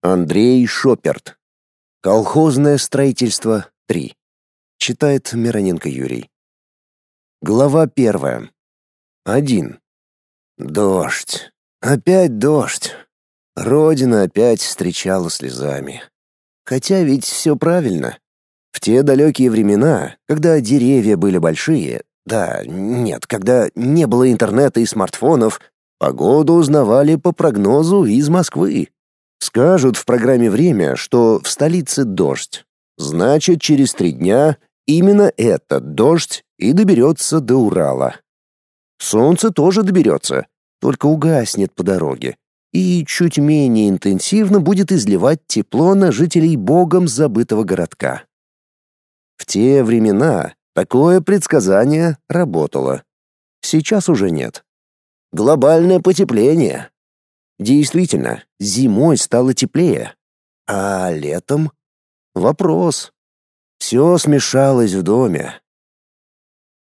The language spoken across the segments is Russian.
Андрей Шоперт. Колхозное строительство 3. Читает Мироненко Юрий. Глава первая. Один. Дождь. Опять дождь. Родина опять встречала слезами. Хотя ведь все правильно. В те далекие времена, когда деревья были большие, да, нет, когда не было интернета и смартфонов, погоду узнавали по прогнозу из Москвы. Скажут в программе «Время», что в столице дождь. Значит, через три дня именно этот дождь и доберется до Урала. Солнце тоже доберется, только угаснет по дороге и чуть менее интенсивно будет изливать тепло на жителей богом забытого городка. В те времена такое предсказание работало. Сейчас уже нет. Глобальное потепление. Действительно, зимой стало теплее. А летом? Вопрос. Все смешалось в доме.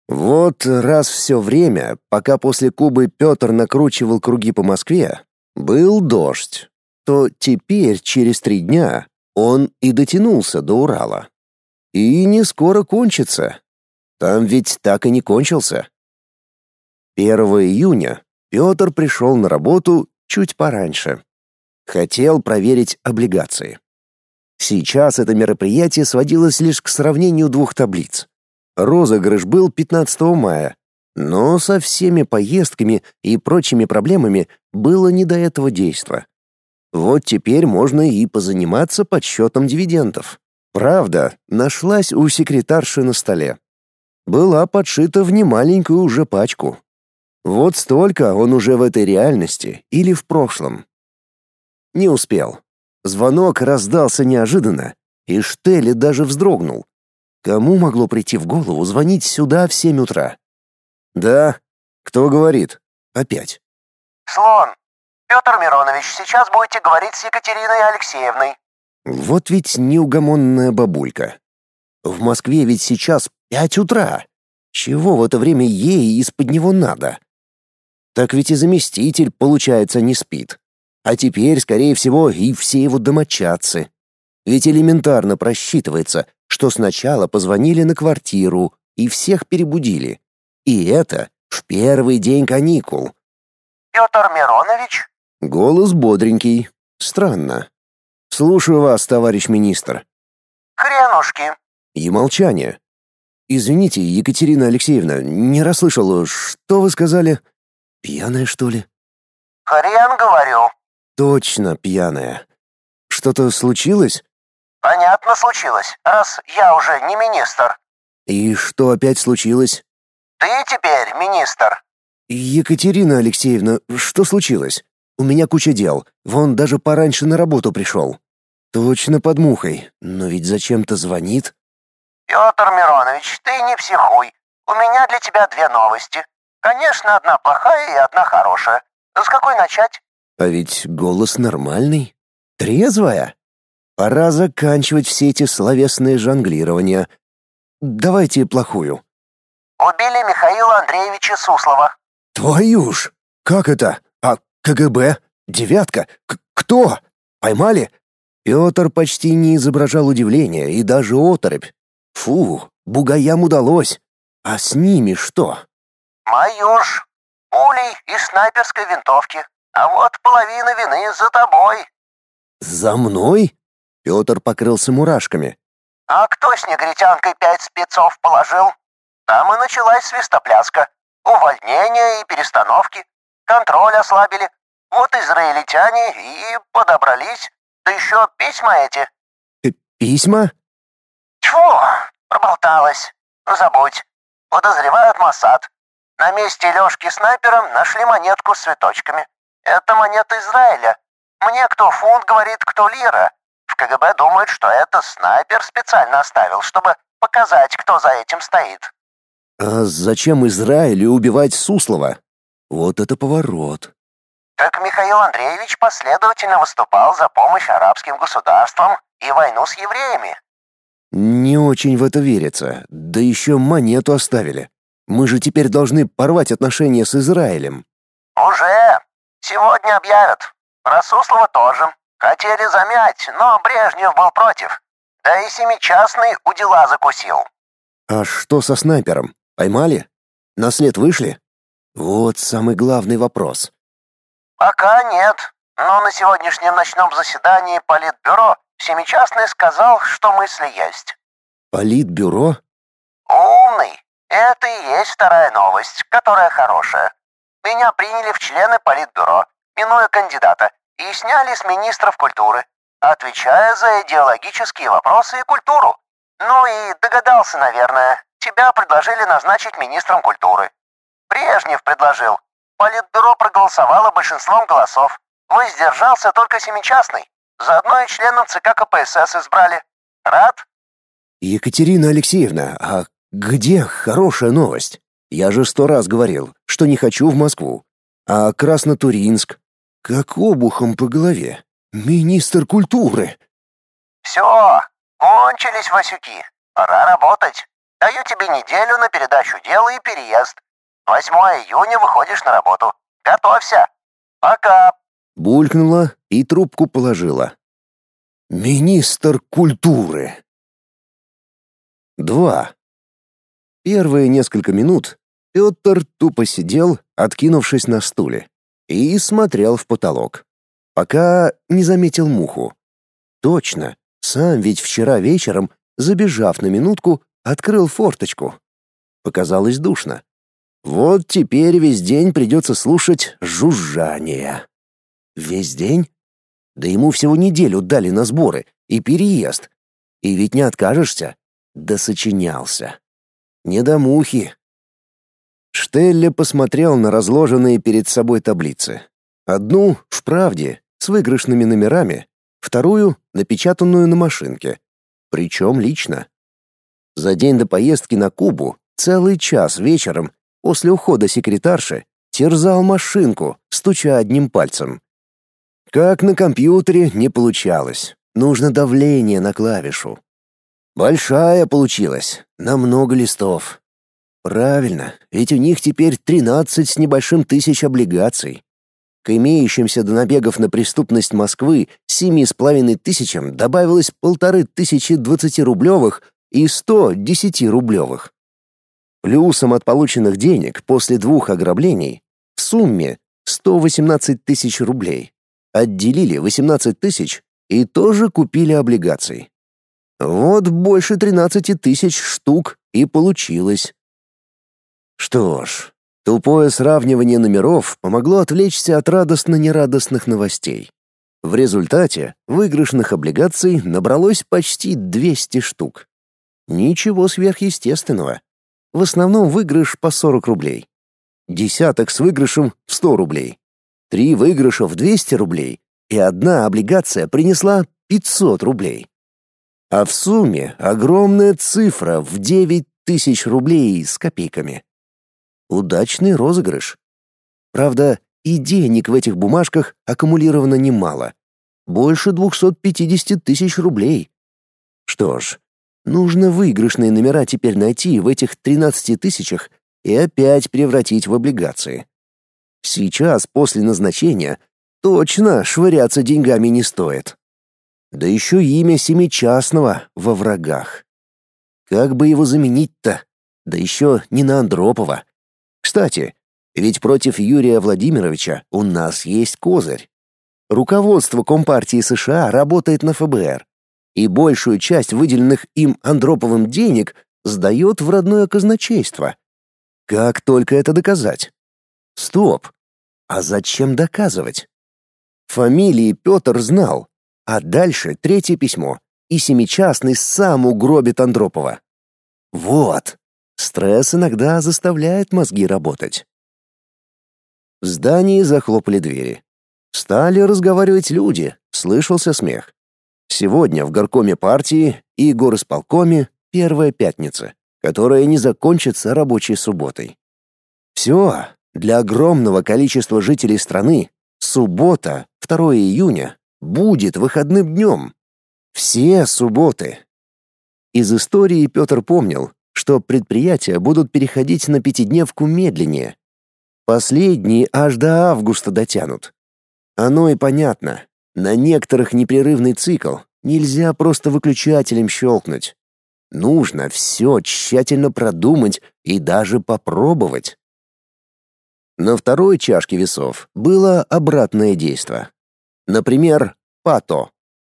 Вот раз все время, пока после Кубы Петр накручивал круги по Москве, был дождь, то теперь через три дня он и дотянулся до Урала. И не скоро кончится. Там ведь так и не кончился. 1 июня Петр пришел на работу чуть пораньше. Хотел проверить облигации. Сейчас это мероприятие сводилось лишь к сравнению двух таблиц. Розыгрыш был 15 мая, но со всеми поездками и прочими проблемами было не до этого действа. Вот теперь можно и позаниматься подсчетом дивидендов. Правда, нашлась у секретарши на столе. Была подшита в немаленькую уже пачку. Вот столько он уже в этой реальности или в прошлом. Не успел. Звонок раздался неожиданно, и Штели даже вздрогнул. Кому могло прийти в голову звонить сюда в семь утра? Да. Кто говорит? Опять. Слон. Петр Миронович, сейчас будете говорить с Екатериной Алексеевной. Вот ведь неугомонная бабулька. В Москве ведь сейчас пять утра. Чего в это время ей из-под него надо? Так ведь и заместитель, получается, не спит. А теперь, скорее всего, и все его домочадцы. Ведь элементарно просчитывается, что сначала позвонили на квартиру и всех перебудили. И это в первый день каникул. Петр Миронович? Голос бодренький. Странно. Слушаю вас, товарищ министр. Хренушки. И молчание. Извините, Екатерина Алексеевна, не расслышал, что вы сказали? Пьяная, что ли? Хрен говорю. Точно пьяная. Что-то случилось? Понятно случилось, раз я уже не министр. И что опять случилось? Ты теперь министр. Екатерина Алексеевна, что случилось? У меня куча дел. Вон даже пораньше на работу пришел. Точно под мухой. Но ведь зачем-то звонит. Петр Миронович, ты не психуй. У меня для тебя две новости. Конечно, одна плохая и одна хорошая. С какой начать? А ведь голос нормальный. Трезвая. Пора заканчивать все эти словесные жонглирования. Давайте плохую. Убили Михаила Андреевича Суслова. Твою ж! Как это? А КГБ? Девятка? К кто? Поймали? Петр почти не изображал удивления и даже оторопь. Фу, бугаям удалось. А с ними что? Мою ж. Пулей из снайперской винтовки. А вот половина вины за тобой. За мной? Петр покрылся мурашками. А кто с негритянкой пять спецов положил? Там и началась свистопляска. Увольнения и перестановки. Контроль ослабили. Вот израильтяне и подобрались. Да еще письма эти. П письма? Тьфу, проболталась. Ну, забудь. Подозревают Моссад. На месте Лёшки снайпером нашли монетку с цветочками. Это монета Израиля. Мне кто фунт говорит, кто лира. В КГБ думают, что это снайпер специально оставил, чтобы показать, кто за этим стоит. А зачем Израилю убивать Суслова? Вот это поворот. Так Михаил Андреевич последовательно выступал за помощь арабским государствам и войну с евреями. Не очень в это верится. Да еще монету оставили. Мы же теперь должны порвать отношения с Израилем. Уже. Сегодня объявят. Про Суслова тоже. Хотели замять, но Брежнев был против. Да и семичастный у дела закусил. А что со снайпером? Поймали? На след вышли? Вот самый главный вопрос. Пока нет, но на сегодняшнем ночном заседании Политбюро Семичастный сказал, что мысли есть. Политбюро? Умный. Это и есть вторая новость, которая хорошая. Меня приняли в члены Политбюро, минуя кандидата, и сняли с министров культуры, отвечая за идеологические вопросы и культуру. Ну и догадался, наверное, тебя предложили назначить министром культуры. Брежнев предложил. Политбюро проголосовало большинством голосов. Воздержался только семичастный. Заодно и членом ЦК КПСС избрали. Рад? Екатерина Алексеевна, а где хорошая новость? Я же сто раз говорил, что не хочу в Москву. А Краснотуринск? Как обухом по голове. Министр культуры. Все, кончились Васюки. Пора работать. Даю тебе неделю на передачу дела и переезд. 8 июня выходишь на работу. Готовься. Пока. Булькнула и трубку положила. Министр культуры. Два. Первые несколько минут Петр тупо сидел, откинувшись на стуле, и смотрел в потолок, пока не заметил муху. Точно, сам ведь вчера вечером, забежав на минутку, открыл форточку. Показалось душно. Вот теперь весь день придется слушать жужжание. Весь день? Да ему всего неделю дали на сборы и переезд. И ведь не откажешься. Да сочинялся. Не до мухи. Штелле посмотрел на разложенные перед собой таблицы. Одну в правде, с выигрышными номерами, вторую напечатанную на машинке. Причем лично. За день до поездки на Кубу целый час вечером после ухода секретарши терзал машинку, стуча одним пальцем. Как на компьютере не получалось. Нужно давление на клавишу. Большая получилась, на много листов. Правильно, ведь у них теперь 13 с небольшим тысяч облигаций. К имеющимся до набегов на преступность Москвы семи с половиной тысячам добавилось полторы тысячи двадцатирублевых и сто десятирублевых. Плюсом от полученных денег после двух ограблений в сумме 118 тысяч рублей. Отделили 18 тысяч и тоже купили облигаций. Вот больше 13 тысяч штук и получилось. Что ж, тупое сравнивание номеров помогло отвлечься от радостно-нерадостных новостей. В результате выигрышных облигаций набралось почти 200 штук. Ничего сверхъестественного. В основном выигрыш по 40 рублей. Десяток с выигрышем в 100 рублей. Три выигрыша в 200 рублей, и одна облигация принесла 500 рублей. А в сумме огромная цифра в 9 тысяч рублей с копейками. Удачный розыгрыш. Правда, и денег в этих бумажках аккумулировано немало. Больше 250 тысяч рублей. Что ж, нужно выигрышные номера теперь найти в этих 13 тысячах и опять превратить в облигации. Сейчас, после назначения, точно швыряться деньгами не стоит. Да еще имя Семичастного во врагах. Как бы его заменить-то? Да еще не на Андропова. Кстати, ведь против Юрия Владимировича у нас есть козырь. Руководство Компартии США работает на ФБР, и большую часть выделенных им Андроповым денег сдает в родное казначейство. Как только это доказать? Стоп. А зачем доказывать? Фамилии Петр знал, а дальше третье письмо, и семичастный сам угробит Андропова. Вот. Стресс иногда заставляет мозги работать. В здании захлопали двери. Стали разговаривать люди, слышался смех. Сегодня в горкоме партии и горосполкоме первая пятница, которая не закончится рабочей субботой. Все, для огромного количества жителей страны суббота, 2 июня, будет выходным днем. Все субботы. Из истории Петр помнил, что предприятия будут переходить на пятидневку медленнее. Последние аж до августа дотянут. Оно и понятно. На некоторых непрерывный цикл нельзя просто выключателем щелкнуть. Нужно все тщательно продумать и даже попробовать. На второй чашке весов было обратное действие. Например, пато.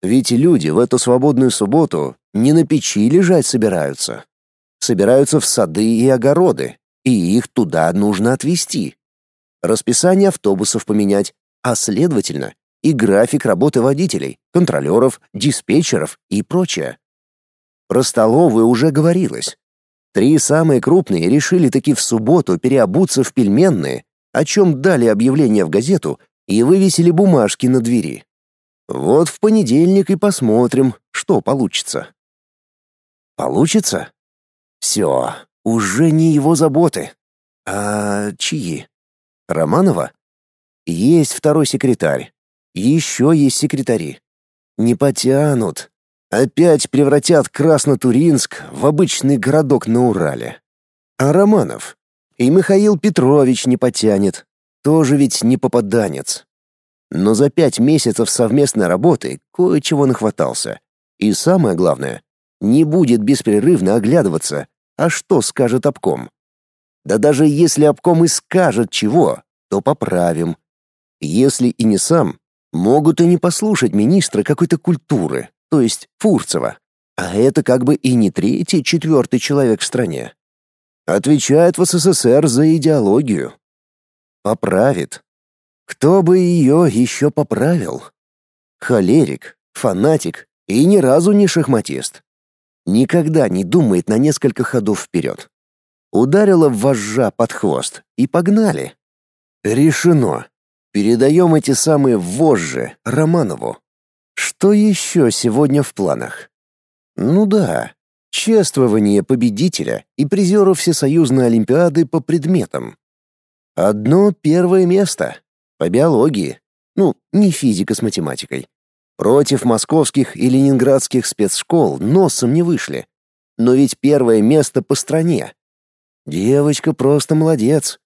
Ведь люди в эту свободную субботу не на печи лежать собираются. Собираются в сады и огороды, и их туда нужно отвезти. Расписание автобусов поменять, а следовательно, и график работы водителей, контролеров, диспетчеров и прочее. Про столовую уже говорилось. Три самые крупные решили таки в субботу переобуться в пельменные, о чем дали объявление в газету и вывесили бумажки на двери. Вот в понедельник и посмотрим, что получится. Получится? Все, уже не его заботы. А чьи? Романова? Есть второй секретарь. Еще есть секретари. Не потянут. Опять превратят Краснотуринск в обычный городок на Урале. А Романов? И Михаил Петрович не потянет. Тоже ведь не попаданец. Но за пять месяцев совместной работы кое-чего нахватался. И самое главное, не будет беспрерывно оглядываться, а что скажет обком. Да даже если обком и скажет чего, то поправим. Если и не сам, могут и не послушать министра какой-то культуры, то есть Фурцева. А это как бы и не третий, четвертый человек в стране. Отвечает в СССР за идеологию. Поправит. Кто бы ее еще поправил? Холерик, фанатик и ни разу не шахматист. Никогда не думает на несколько ходов вперед. Ударила вожжа под хвост и погнали. Решено. Передаем эти самые вожжи Романову. Что еще сегодня в планах? Ну да, чествование победителя и призера Всесоюзной Олимпиады по предметам. Одно первое место. По биологии. Ну, не физика с математикой. Против московских и ленинградских спецшкол носом не вышли. Но ведь первое место по стране. Девочка просто молодец.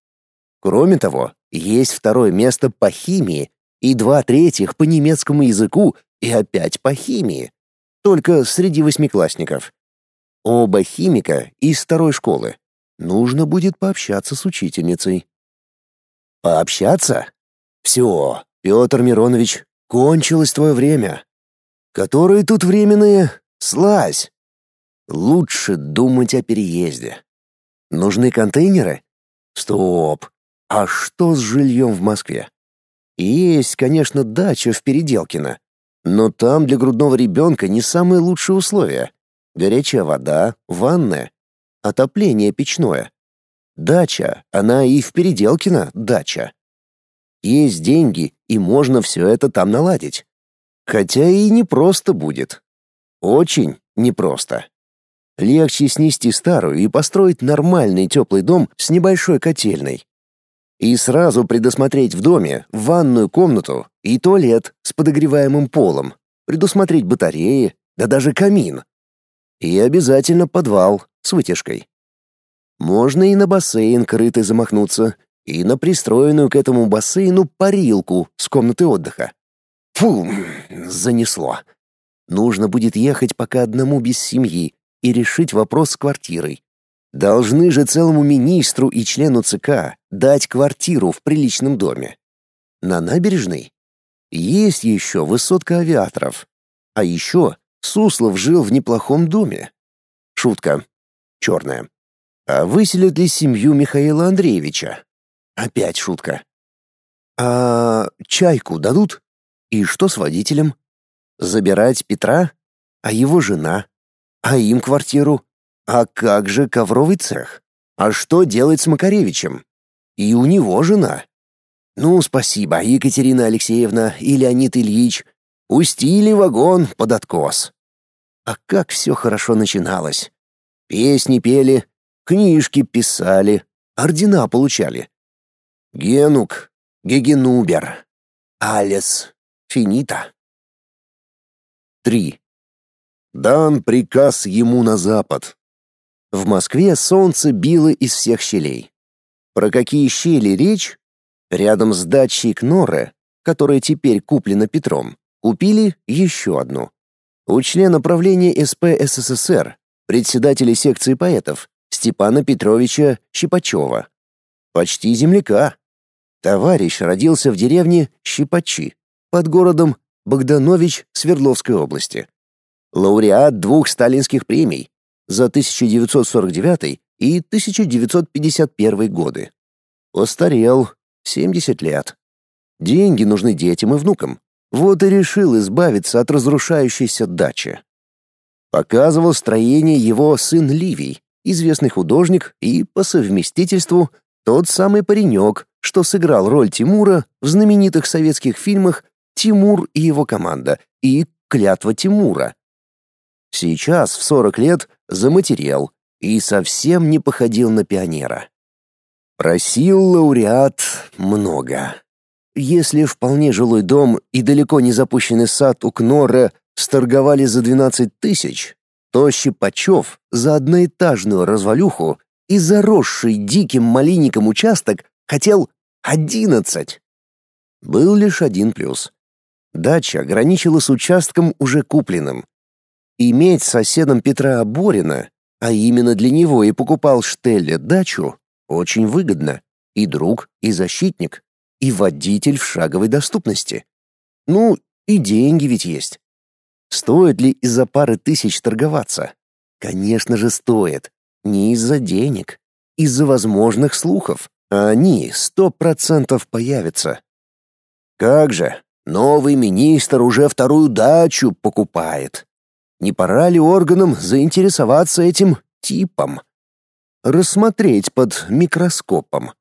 Кроме того, есть второе место по химии и два третьих по немецкому языку и опять по химии. Только среди восьмиклассников. Оба химика из второй школы. Нужно будет пообщаться с учительницей. Пообщаться? Все, Петр Миронович, кончилось твое время. Которые тут временные? Слазь. Лучше думать о переезде. Нужны контейнеры? Стоп. А что с жильем в Москве? Есть, конечно, дача в Переделкино, но там для грудного ребенка не самые лучшие условия. Горячая вода, ванная, отопление печное. Дача, она и в Переделкино дача. Есть деньги, и можно все это там наладить. Хотя и не просто будет. Очень непросто. Легче снести старую и построить нормальный теплый дом с небольшой котельной. И сразу предусмотреть в доме ванную комнату и туалет с подогреваемым полом, предусмотреть батареи, да даже камин. И обязательно подвал с вытяжкой. Можно и на бассейн крытый замахнуться, и на пристроенную к этому бассейну парилку с комнаты отдыха. Фу, занесло. Нужно будет ехать пока одному без семьи и решить вопрос с квартирой. Должны же целому министру и члену ЦК дать квартиру в приличном доме. На набережной есть еще высотка авиаторов. А еще Суслов жил в неплохом доме. Шутка. Черная. А выселят ли семью Михаила Андреевича? Опять шутка. А чайку дадут? И что с водителем? Забирать Петра? А его жена? А им квартиру? А как же ковровый цех? А что делать с Макаревичем? И у него жена. Ну, спасибо, Екатерина Алексеевна и Леонид Ильич. Пустили вагон под откос. А как все хорошо начиналось. Песни пели, книжки писали, ордена получали. Генук, Гегенубер, Алес, Финита. 3. Дан приказ ему на запад. В Москве солнце било из всех щелей. Про какие щели речь? Рядом с дачей Кнорре, которая теперь куплена Петром, Купили еще одну. У члена правления СП СССР, председателя секции поэтов, Степана Петровича Щипачева. Почти земляка. Товарищ родился в деревне Щипачи под городом Богданович Свердловской области. Лауреат двух сталинских премий за 1949 и 1951 годы. Постарел, 70 лет. Деньги нужны детям и внукам. Вот и решил избавиться от разрушающейся дачи. Показывал строение его сын Ливий, известный художник и, по совместительству, тот самый паренек, что сыграл роль Тимура в знаменитых советских фильмах «Тимур и его команда» и «Клятва Тимура». Сейчас, в 40 лет, заматерел и совсем не походил на пионера. Просил лауреат много. Если вполне жилой дом и далеко не запущенный сад у Кнора сторговали за 12 тысяч, то Щипачев за одноэтажную развалюху и заросший диким малинником участок хотел 11. Был лишь один плюс. Дача граничила с участком уже купленным. Иметь соседом Петра Борина, а именно для него и покупал Штелле дачу, очень выгодно. И друг, и защитник, и водитель в шаговой доступности. Ну, и деньги ведь есть. Стоит ли из-за пары тысяч торговаться? Конечно же, стоит. Не из-за денег, из-за возможных слухов. А они сто процентов появятся. Как же, новый министр уже вторую дачу покупает. Не пора ли органам заинтересоваться этим типом? рассмотреть под микроскопом.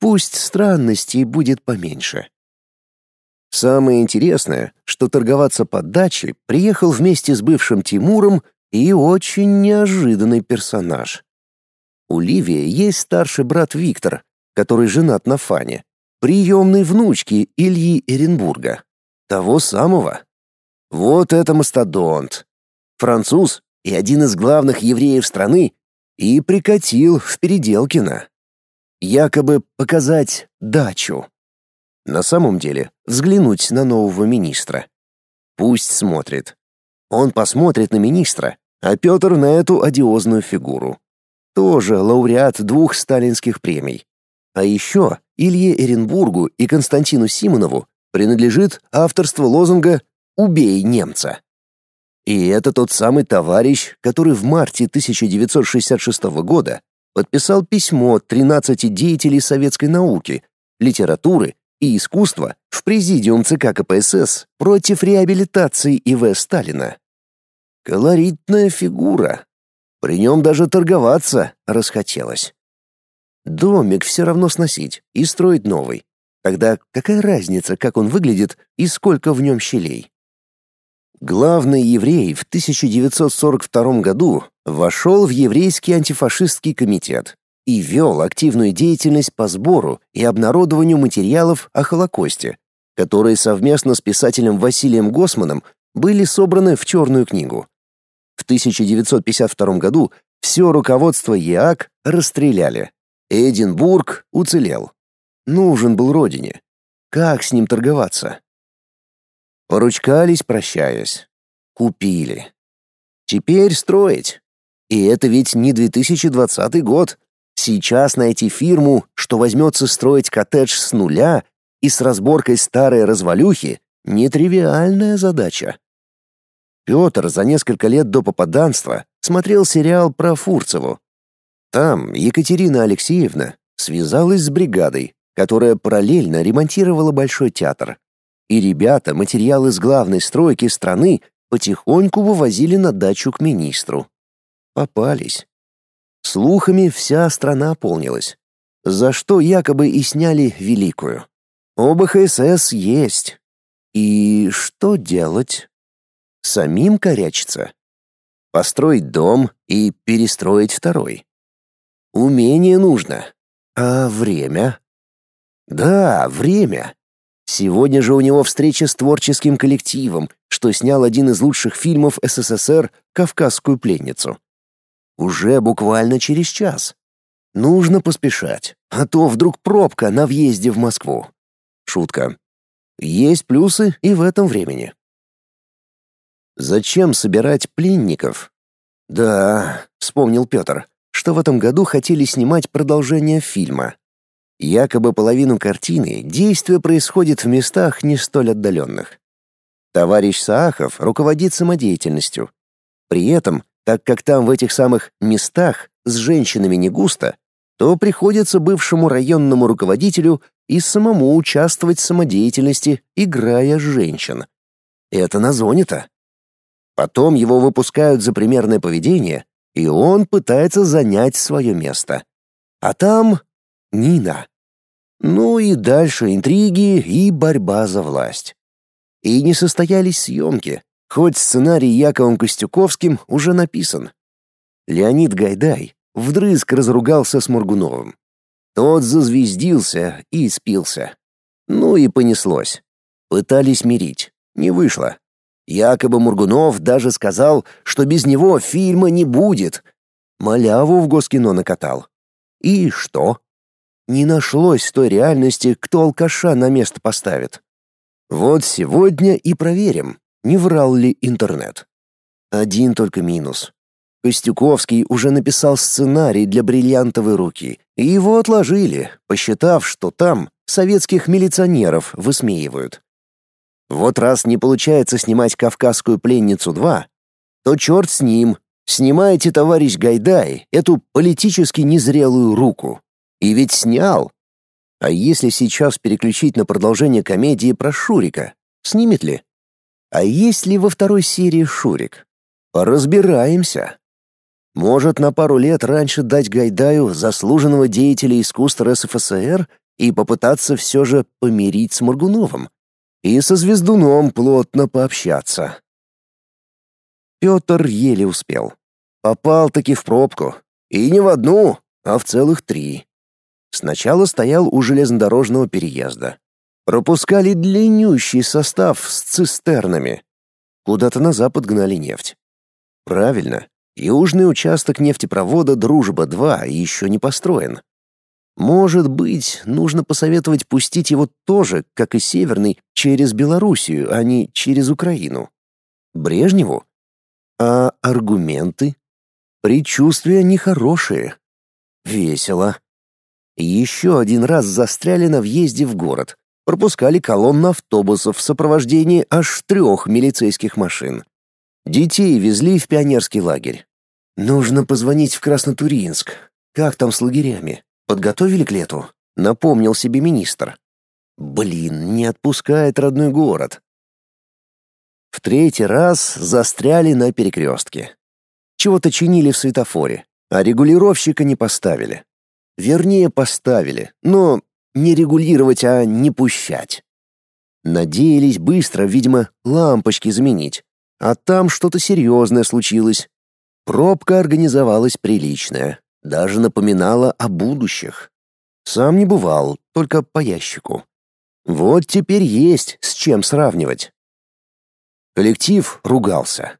Пусть странностей будет поменьше. Самое интересное, что торговаться под дачей приехал вместе с бывшим Тимуром и очень неожиданный персонаж. У Ливии есть старший брат Виктор, который женат на Фане, приемной внучки Ильи Эренбурга, того самого. Вот это мастодонт. Француз и один из главных евреев страны и прикатил в Переделкино. Якобы показать дачу. На самом деле, взглянуть на нового министра. Пусть смотрит. Он посмотрит на министра, а Петр на эту одиозную фигуру. Тоже лауреат двух сталинских премий. А еще Илье Эренбургу и Константину Симонову принадлежит авторство лозунга «Убей немца». И это тот самый товарищ, который в марте 1966 года подписал письмо 13 деятелей советской науки, литературы и искусства в президиум ЦК КПСС против реабилитации И.В. Сталина. Колоритная фигура. При нем даже торговаться расхотелось. Домик все равно сносить и строить новый. Тогда какая разница, как он выглядит и сколько в нем щелей? Главный еврей в 1942 году вошел в еврейский антифашистский комитет и вел активную деятельность по сбору и обнародованию материалов о Холокосте, которые совместно с писателем Василием Госманом были собраны в черную книгу. В 1952 году все руководство ЕАК расстреляли. Эдинбург уцелел. Нужен был родине. Как с ним торговаться? Поручкались, прощаясь. Купили. Теперь строить. И это ведь не 2020 год. Сейчас найти фирму, что возьмется строить коттедж с нуля и с разборкой старой развалюхи, нетривиальная задача. Петр за несколько лет до попаданства смотрел сериал про Фурцеву. Там Екатерина Алексеевна связалась с бригадой, которая параллельно ремонтировала Большой театр и ребята материалы с главной стройки страны потихоньку вывозили на дачу к министру. Попались. Слухами вся страна полнилась, за что якобы и сняли Великую. ОБХСС есть. И что делать? Самим корячиться? Построить дом и перестроить второй? Умение нужно. А время? Да, время. Сегодня же у него встреча с творческим коллективом, что снял один из лучших фильмов СССР «Кавказскую пленницу». Уже буквально через час. Нужно поспешать, а то вдруг пробка на въезде в Москву. Шутка. Есть плюсы и в этом времени. Зачем собирать пленников? Да, вспомнил Петр, что в этом году хотели снимать продолжение фильма. Якобы половину картины действие происходит в местах не столь отдаленных. Товарищ Саахов руководит самодеятельностью. При этом, так как там в этих самых местах с женщинами не густо, то приходится бывшему районному руководителю и самому участвовать в самодеятельности, играя женщин. Это на зоне-то. Потом его выпускают за примерное поведение, и он пытается занять свое место. А там Нина. Ну и дальше интриги и борьба за власть. И не состоялись съемки, хоть сценарий Яковом Костюковским уже написан. Леонид Гайдай вдрызг разругался с Моргуновым. Тот зазвездился и спился. Ну и понеслось. Пытались мирить. Не вышло. Якобы Мургунов даже сказал, что без него фильма не будет. Маляву в Госкино накатал. И что? Не нашлось той реальности, кто алкаша на место поставит. Вот сегодня и проверим, не врал ли интернет. Один только минус. Костюковский уже написал сценарий для бриллиантовой руки, и его отложили, посчитав, что там советских милиционеров высмеивают. Вот раз не получается снимать «Кавказскую пленницу 2», то черт с ним, снимайте, товарищ Гайдай, эту политически незрелую руку. И ведь снял. А если сейчас переключить на продолжение комедии про Шурика, снимет ли? А есть ли во второй серии Шурик? Поразбираемся. Может, на пару лет раньше дать Гайдаю заслуженного деятеля искусства РСФСР и попытаться все же помирить с Моргуновым? И со Звездуном плотно пообщаться. Петр еле успел. Попал-таки в пробку. И не в одну, а в целых три. Сначала стоял у железнодорожного переезда. Пропускали длиннющий состав с цистернами. Куда-то на запад гнали нефть. Правильно, южный участок нефтепровода «Дружба-2» еще не построен. Может быть, нужно посоветовать пустить его тоже, как и северный, через Белоруссию, а не через Украину. Брежневу? А аргументы? Предчувствия нехорошие. Весело. Еще один раз застряли на въезде в город. Пропускали колонну автобусов в сопровождении аж трех милицейских машин. Детей везли в пионерский лагерь. Нужно позвонить в Краснотуринск. Как там с лагерями? Подготовили к лету? Напомнил себе министр. Блин, не отпускает родной город. В третий раз застряли на перекрестке. Чего-то чинили в светофоре, а регулировщика не поставили. Вернее, поставили, но не регулировать, а не пущать. Надеялись быстро, видимо, лампочки заменить. А там что-то серьезное случилось. Пробка организовалась приличная, даже напоминала о будущих. Сам не бывал, только по ящику. Вот теперь есть с чем сравнивать. Коллектив ругался.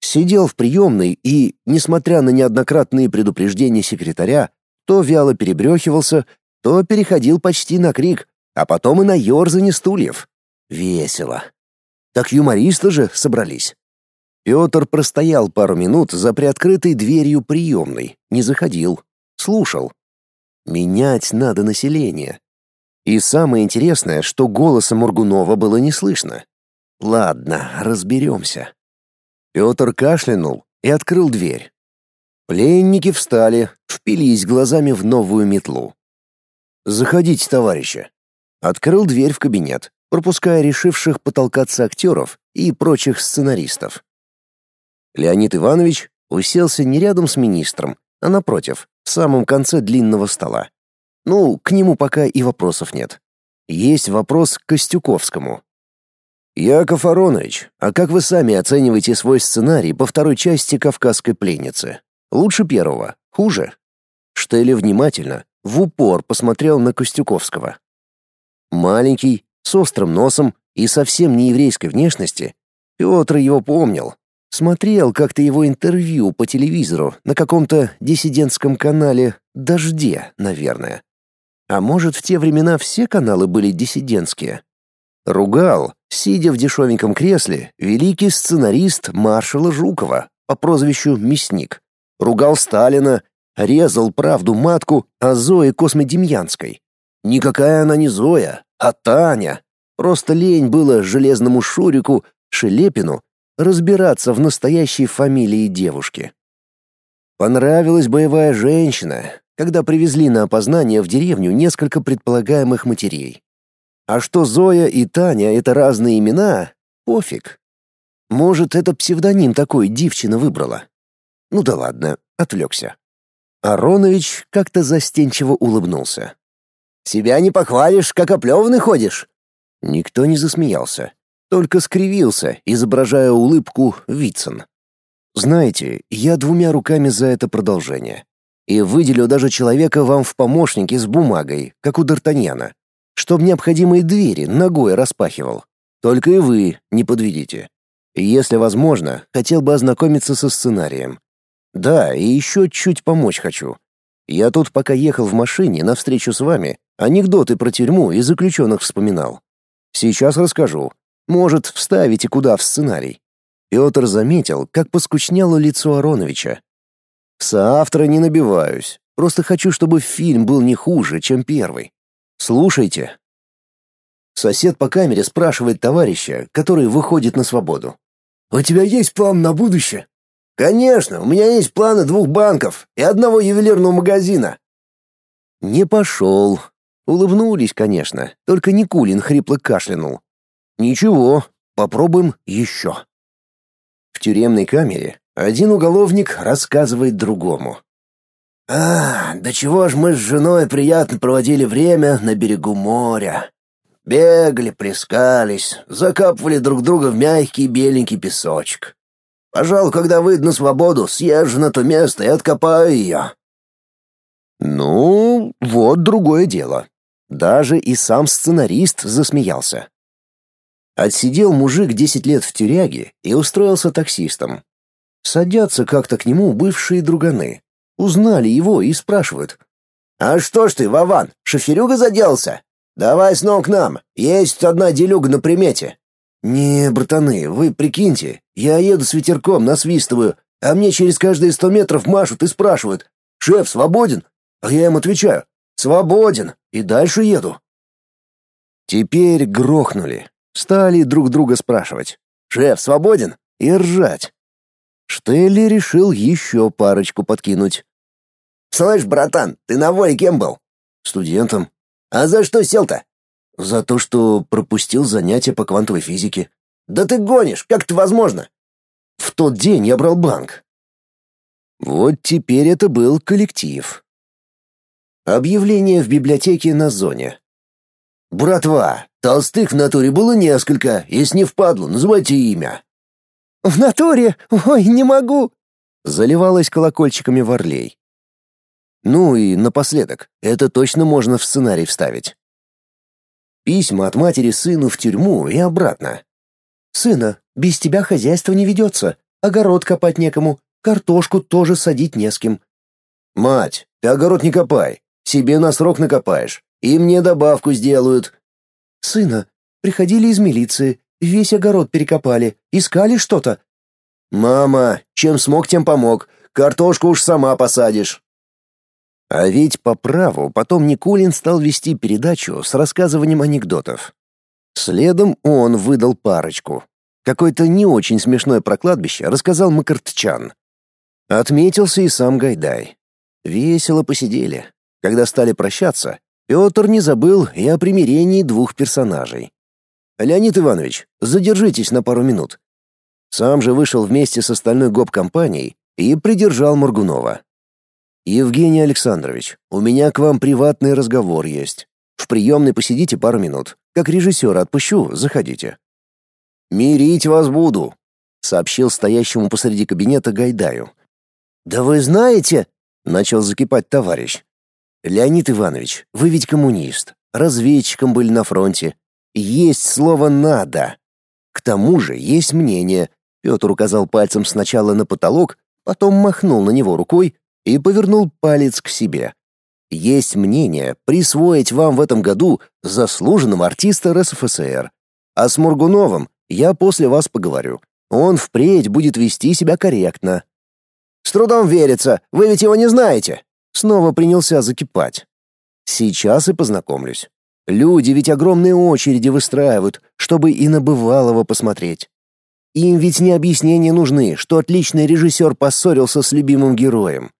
Сидел в приемной и, несмотря на неоднократные предупреждения секретаря, то вяло перебрехивался, то переходил почти на крик, а потом и на ерзание стульев. Весело. Так юмористы же собрались. Петр простоял пару минут за приоткрытой дверью приемной, не заходил, слушал. Менять надо население. И самое интересное, что голоса Моргунова было не слышно. Ладно, разберемся. Петр кашлянул и открыл дверь. Пленники встали, впились глазами в новую метлу. «Заходите, товарищи». Открыл дверь в кабинет, пропуская решивших потолкаться актеров и прочих сценаристов. Леонид Иванович уселся не рядом с министром, а напротив, в самом конце длинного стола. Ну, к нему пока и вопросов нет. Есть вопрос к Костюковскому. «Яков Аронович, а как вы сами оцениваете свой сценарий по второй части «Кавказской пленницы»? Лучше первого, хуже?» Штелли внимательно, в упор посмотрел на Костюковского. Маленький, с острым носом и совсем не еврейской внешности, Петр его помнил. Смотрел как-то его интервью по телевизору на каком-то диссидентском канале «Дожде», наверное. А может, в те времена все каналы были диссидентские? Ругал, Сидя в дешевеньком кресле, великий сценарист маршала Жукова по прозвищу Мясник ругал Сталина, резал правду матку о Зое Космодемьянской. Никакая она не Зоя, а Таня. Просто лень было железному Шурику, Шелепину, разбираться в настоящей фамилии девушки. Понравилась боевая женщина, когда привезли на опознание в деревню несколько предполагаемых матерей. А что Зоя и Таня — это разные имена, пофиг. Может, это псевдоним такой девчина выбрала. Ну да ладно, отвлекся. Аронович как-то застенчиво улыбнулся. «Себя не похвалишь, как оплеванный ходишь?» Никто не засмеялся, только скривился, изображая улыбку Вицин. «Знаете, я двумя руками за это продолжение. И выделю даже человека вам в помощники с бумагой, как у Д'Артаньяна, чтоб необходимые двери ногой распахивал. Только и вы не подведите. Если возможно, хотел бы ознакомиться со сценарием. Да, и еще чуть помочь хочу. Я тут, пока ехал в машине на встречу с вами, анекдоты про тюрьму и заключенных вспоминал. Сейчас расскажу. Может, вставите куда в сценарий. Петр заметил, как поскучнело лицо Ароновича. Соавтора не набиваюсь. Просто хочу, чтобы фильм был не хуже, чем первый. Слушайте. Сосед по камере спрашивает товарища, который выходит на свободу. «У тебя есть план на будущее?» Конечно, у меня есть планы двух банков и одного ювелирного магазина. Не пошел. Улыбнулись, конечно, только Никулин хрипло кашлянул. Ничего, попробуем еще. В тюремной камере один уголовник рассказывает другому. А, до чего ж мы с женой приятно проводили время на берегу моря. Бегали, плескались, закапывали друг друга в мягкий беленький песочек. Пожалуй, когда выйду на свободу, съезжу на то место и откопаю ее». Ну, вот другое дело. Даже и сам сценарист засмеялся. Отсидел мужик десять лет в тюряге и устроился таксистом. Садятся как-то к нему бывшие друганы. Узнали его и спрашивают. «А что ж ты, Вован, шоферюга заделался? Давай снова к нам, есть одна делюга на примете». «Не, братаны, вы прикиньте, я еду с ветерком, насвистываю, а мне через каждые сто метров машут и спрашивают, «Шеф, свободен?» А я им отвечаю, «Свободен», и дальше еду. Теперь грохнули, стали друг друга спрашивать, «Шеф, свободен?» и ржать. Штелли решил еще парочку подкинуть. «Слышь, братан, ты на воле кем был?» «Студентом». «А за что сел-то?» За то, что пропустил занятия по квантовой физике. Да ты гонишь, как это возможно? В тот день я брал банк. Вот теперь это был коллектив. Объявление в библиотеке на зоне. «Братва, толстых в натуре было несколько, если не впадло, называйте имя». «В натуре? Ой, не могу!» Заливалась колокольчиками Варлей. Ну и напоследок, это точно можно в сценарий вставить. Письма от матери сыну в тюрьму и обратно. «Сына, без тебя хозяйство не ведется, огород копать некому, картошку тоже садить не с кем». «Мать, ты огород не копай, себе на срок накопаешь, и мне добавку сделают». «Сына, приходили из милиции, весь огород перекопали, искали что-то». «Мама, чем смог, тем помог, картошку уж сама посадишь». А ведь по праву потом Никулин стал вести передачу с рассказыванием анекдотов. Следом он выдал парочку. Какое-то не очень смешное про кладбище рассказал Макартчан. Отметился и сам Гайдай. Весело посидели. Когда стали прощаться, Петр не забыл и о примирении двух персонажей. «Леонид Иванович, задержитесь на пару минут». Сам же вышел вместе с остальной гоп-компанией и придержал Моргунова. «Евгений Александрович, у меня к вам приватный разговор есть. В приемной посидите пару минут. Как режиссера отпущу, заходите». «Мирить вас буду», — сообщил стоящему посреди кабинета Гайдаю. «Да вы знаете...» — начал закипать товарищ. «Леонид Иванович, вы ведь коммунист, разведчиком были на фронте. Есть слово «надо». К тому же есть мнение». Петр указал пальцем сначала на потолок, потом махнул на него рукой, и повернул палец к себе. Есть мнение присвоить вам в этом году заслуженным артиста РСФСР. А с Мургуновым я после вас поговорю. Он впредь будет вести себя корректно. С трудом верится, вы ведь его не знаете. Снова принялся закипать. Сейчас и познакомлюсь. Люди ведь огромные очереди выстраивают, чтобы и на бывалого посмотреть. Им ведь не объяснения нужны, что отличный режиссер поссорился с любимым героем.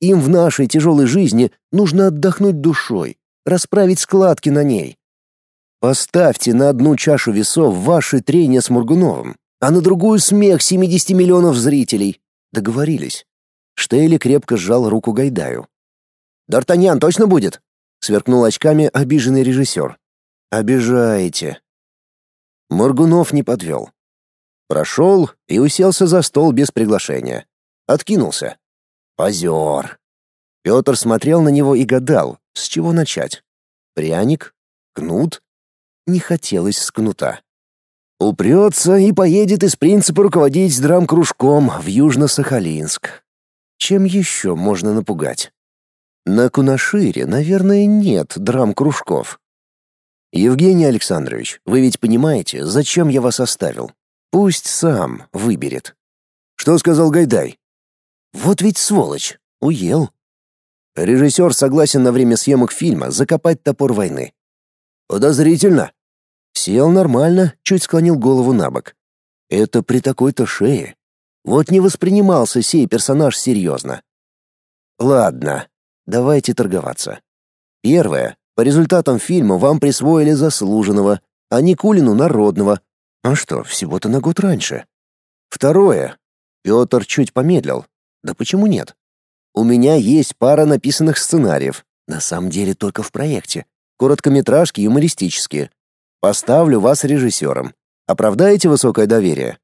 Им в нашей тяжелой жизни нужно отдохнуть душой, расправить складки на ней. Поставьте на одну чашу весов ваши трения с Мургуновым, а на другую смех 70 миллионов зрителей. Договорились. Штейли крепко сжал руку Гайдаю. «Д'Артаньян точно будет?» — сверкнул очками обиженный режиссер. «Обижаете». Моргунов не подвел. Прошел и уселся за стол без приглашения. Откинулся. Позер. Петр смотрел на него и гадал, с чего начать. Пряник? Кнут? Не хотелось с кнута. Упрется и поедет из принципа руководить драм-кружком в Южно-Сахалинск. Чем еще можно напугать? На Кунашире, наверное, нет драм-кружков. Евгений Александрович, вы ведь понимаете, зачем я вас оставил? Пусть сам выберет. Что сказал Гайдай? Вот ведь сволочь, уел. Режиссер согласен на время съемок фильма закопать топор войны. Подозрительно. Сел нормально, чуть склонил голову на бок. Это при такой-то шее. Вот не воспринимался сей персонаж серьезно. Ладно, давайте торговаться. Первое. По результатам фильма вам присвоили заслуженного, а Никулину народного, а что, всего-то на год раньше. Второе. Петр чуть помедлил. Да почему нет? У меня есть пара написанных сценариев. На самом деле только в проекте. Короткометражки юмористические. Поставлю вас режиссером. Оправдаете высокое доверие?»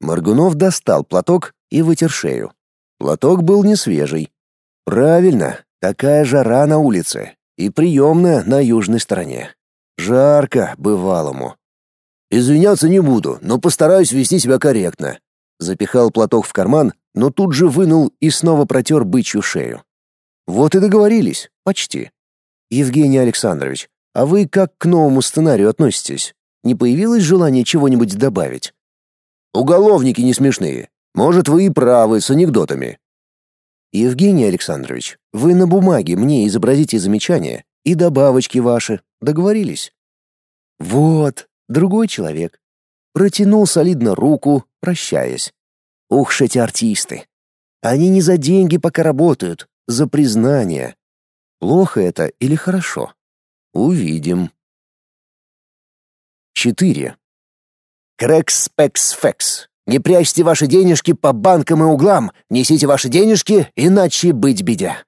Маргунов достал платок и вытер шею. Платок был не свежий. Правильно, такая жара на улице и приемная на южной стороне. Жарко бывалому. Извиняться не буду, но постараюсь вести себя корректно. Запихал платок в карман, но тут же вынул и снова протер бычью шею. Вот и договорились, почти. Евгений Александрович, а вы как к новому сценарию относитесь? Не появилось желание чего-нибудь добавить? Уголовники не смешные. Может, вы и правы с анекдотами. Евгений Александрович, вы на бумаге мне изобразите замечания и добавочки ваши. Договорились? Вот, другой человек. Протянул солидно руку, прощаясь. Ух, эти артисты. Они не за деньги пока работают, за признание. Плохо это или хорошо? Увидим. 4. Крекс-пекс-фекс. Не прячьте ваши денежки по банкам и углам, несите ваши денежки, иначе быть беде.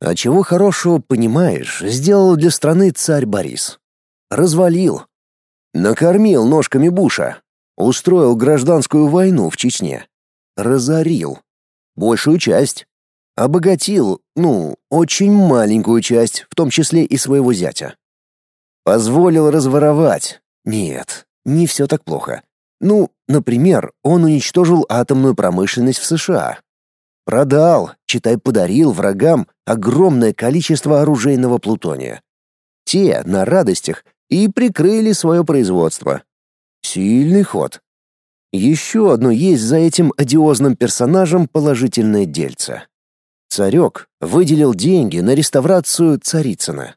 А чего хорошего, понимаешь, сделал для страны царь Борис? Развалил. Накормил ножками Буша. Устроил гражданскую войну в Чечне. Разорил. Большую часть. Обогатил, ну, очень маленькую часть, в том числе и своего зятя. Позволил разворовать. Нет, не все так плохо. Ну, например, он уничтожил атомную промышленность в США. Продал, читай, подарил врагам огромное количество оружейного плутония. Те на радостях и прикрыли свое производство. Сильный ход. Еще одно есть за этим одиозным персонажем положительное дельце. Царек выделил деньги на реставрацию Царицына.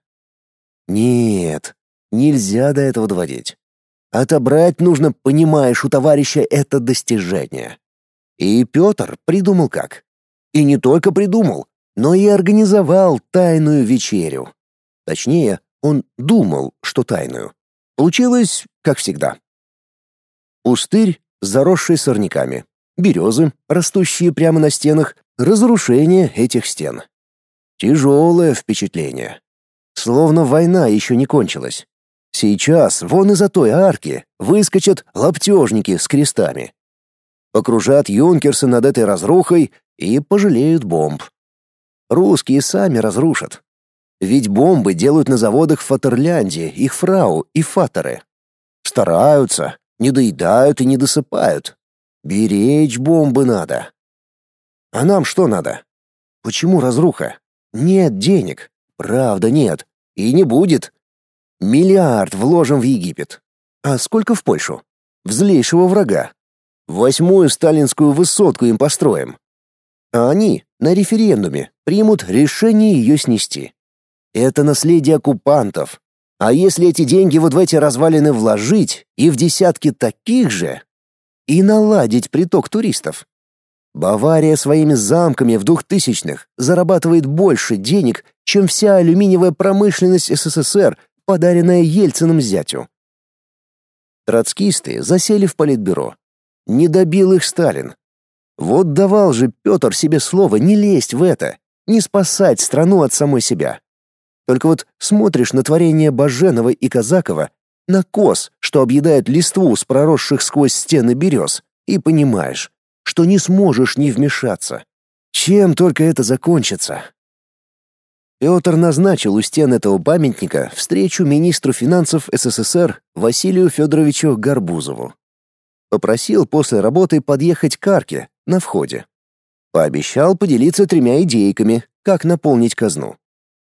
Нет, нельзя до этого доводить. Отобрать нужно, понимаешь, у товарища это достижение. И Петр придумал как. И не только придумал, но и организовал тайную вечерю. Точнее, он думал, что тайную. Получилось, как всегда. Пустырь, заросший сорняками. Березы, растущие прямо на стенах. Разрушение этих стен. Тяжелое впечатление. Словно война еще не кончилась. Сейчас вон из-за той арки выскочат лаптежники с крестами. Покружат юнкерсы над этой разрухой и пожалеют бомб. Русские сами разрушат. Ведь бомбы делают на заводах в Фатерлянде их фрау и фатеры. Стараются, не доедают и не досыпают. Беречь бомбы надо. А нам что надо? Почему разруха? Нет денег. Правда нет. И не будет. Миллиард вложим в Египет. А сколько в Польшу? В злейшего врага. Восьмую сталинскую высотку им построим. А они на референдуме примут решение ее снести. Это наследие оккупантов. А если эти деньги вот в эти развалины вложить и в десятки таких же, и наладить приток туристов? Бавария своими замками в двухтысячных зарабатывает больше денег, чем вся алюминиевая промышленность СССР, подаренная Ельциным зятю. Троцкисты засели в политбюро. Не добил их Сталин. Вот давал же Петр себе слово не лезть в это, не спасать страну от самой себя. Только вот смотришь на творение Баженова и Казакова, на коз, что объедает листву с проросших сквозь стены берез, и понимаешь, что не сможешь не вмешаться. Чем только это закончится. Петр назначил у стен этого памятника встречу министру финансов СССР Василию Федоровичу Горбузову. Попросил после работы подъехать к арке на входе. Пообещал поделиться тремя идейками, как наполнить казну.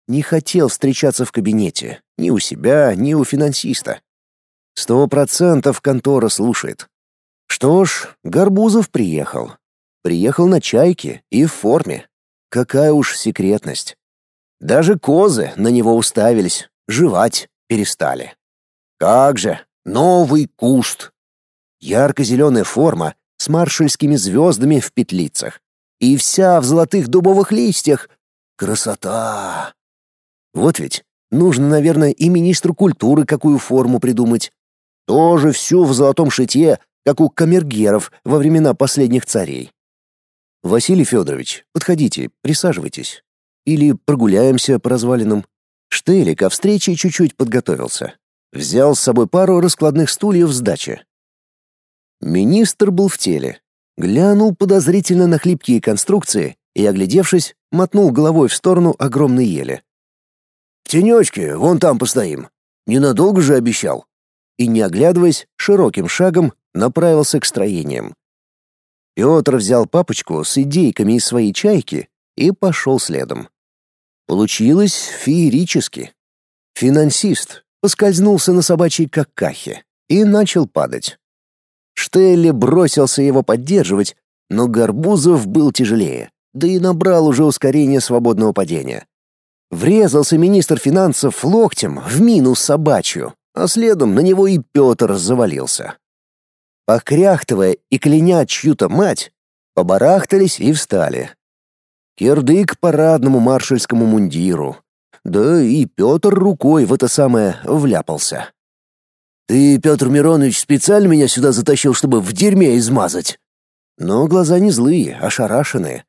Не хотел встречаться в кабинете, ни у себя, ни у финансиста. Сто процентов контора слушает. Что ж, Горбузов приехал. Приехал на чайке и в форме. Какая уж секретность. Даже козы на него уставились, жевать перестали. Как же, новый куст. Ярко-зеленая форма с маршальскими звездами в петлицах. И вся в золотых дубовых листьях. Красота! Вот ведь, нужно, наверное, и министру культуры какую форму придумать. Тоже всю в золотом шитье, как у камергеров во времена последних царей. Василий Федорович, подходите, присаживайтесь. Или прогуляемся по развалинам. Штели ко встрече чуть-чуть подготовился. Взял с собой пару раскладных стульев с дачи. Министр был в теле. Глянул подозрительно на хлипкие конструкции и, оглядевшись, мотнул головой в сторону огромной ели. «В тенечке, вон там постоим. Ненадолго же обещал». И, не оглядываясь, широким шагом направился к строениям. Петр взял папочку с идейками из своей чайки и пошел следом. Получилось феерически. Финансист поскользнулся на собачьей какахе и начал падать. Штелли бросился его поддерживать, но Горбузов был тяжелее, да и набрал уже ускорение свободного падения. Врезался министр финансов локтем в мину собачью, а следом на него и Петр завалился. Покряхтывая и кляня чью-то мать, побарахтались и встали. Кирдык парадному маршальскому мундиру. Да и Петр рукой в это самое вляпался. «Ты, Петр Миронович, специально меня сюда затащил, чтобы в дерьме измазать?» Но глаза не злые, ошарашенные.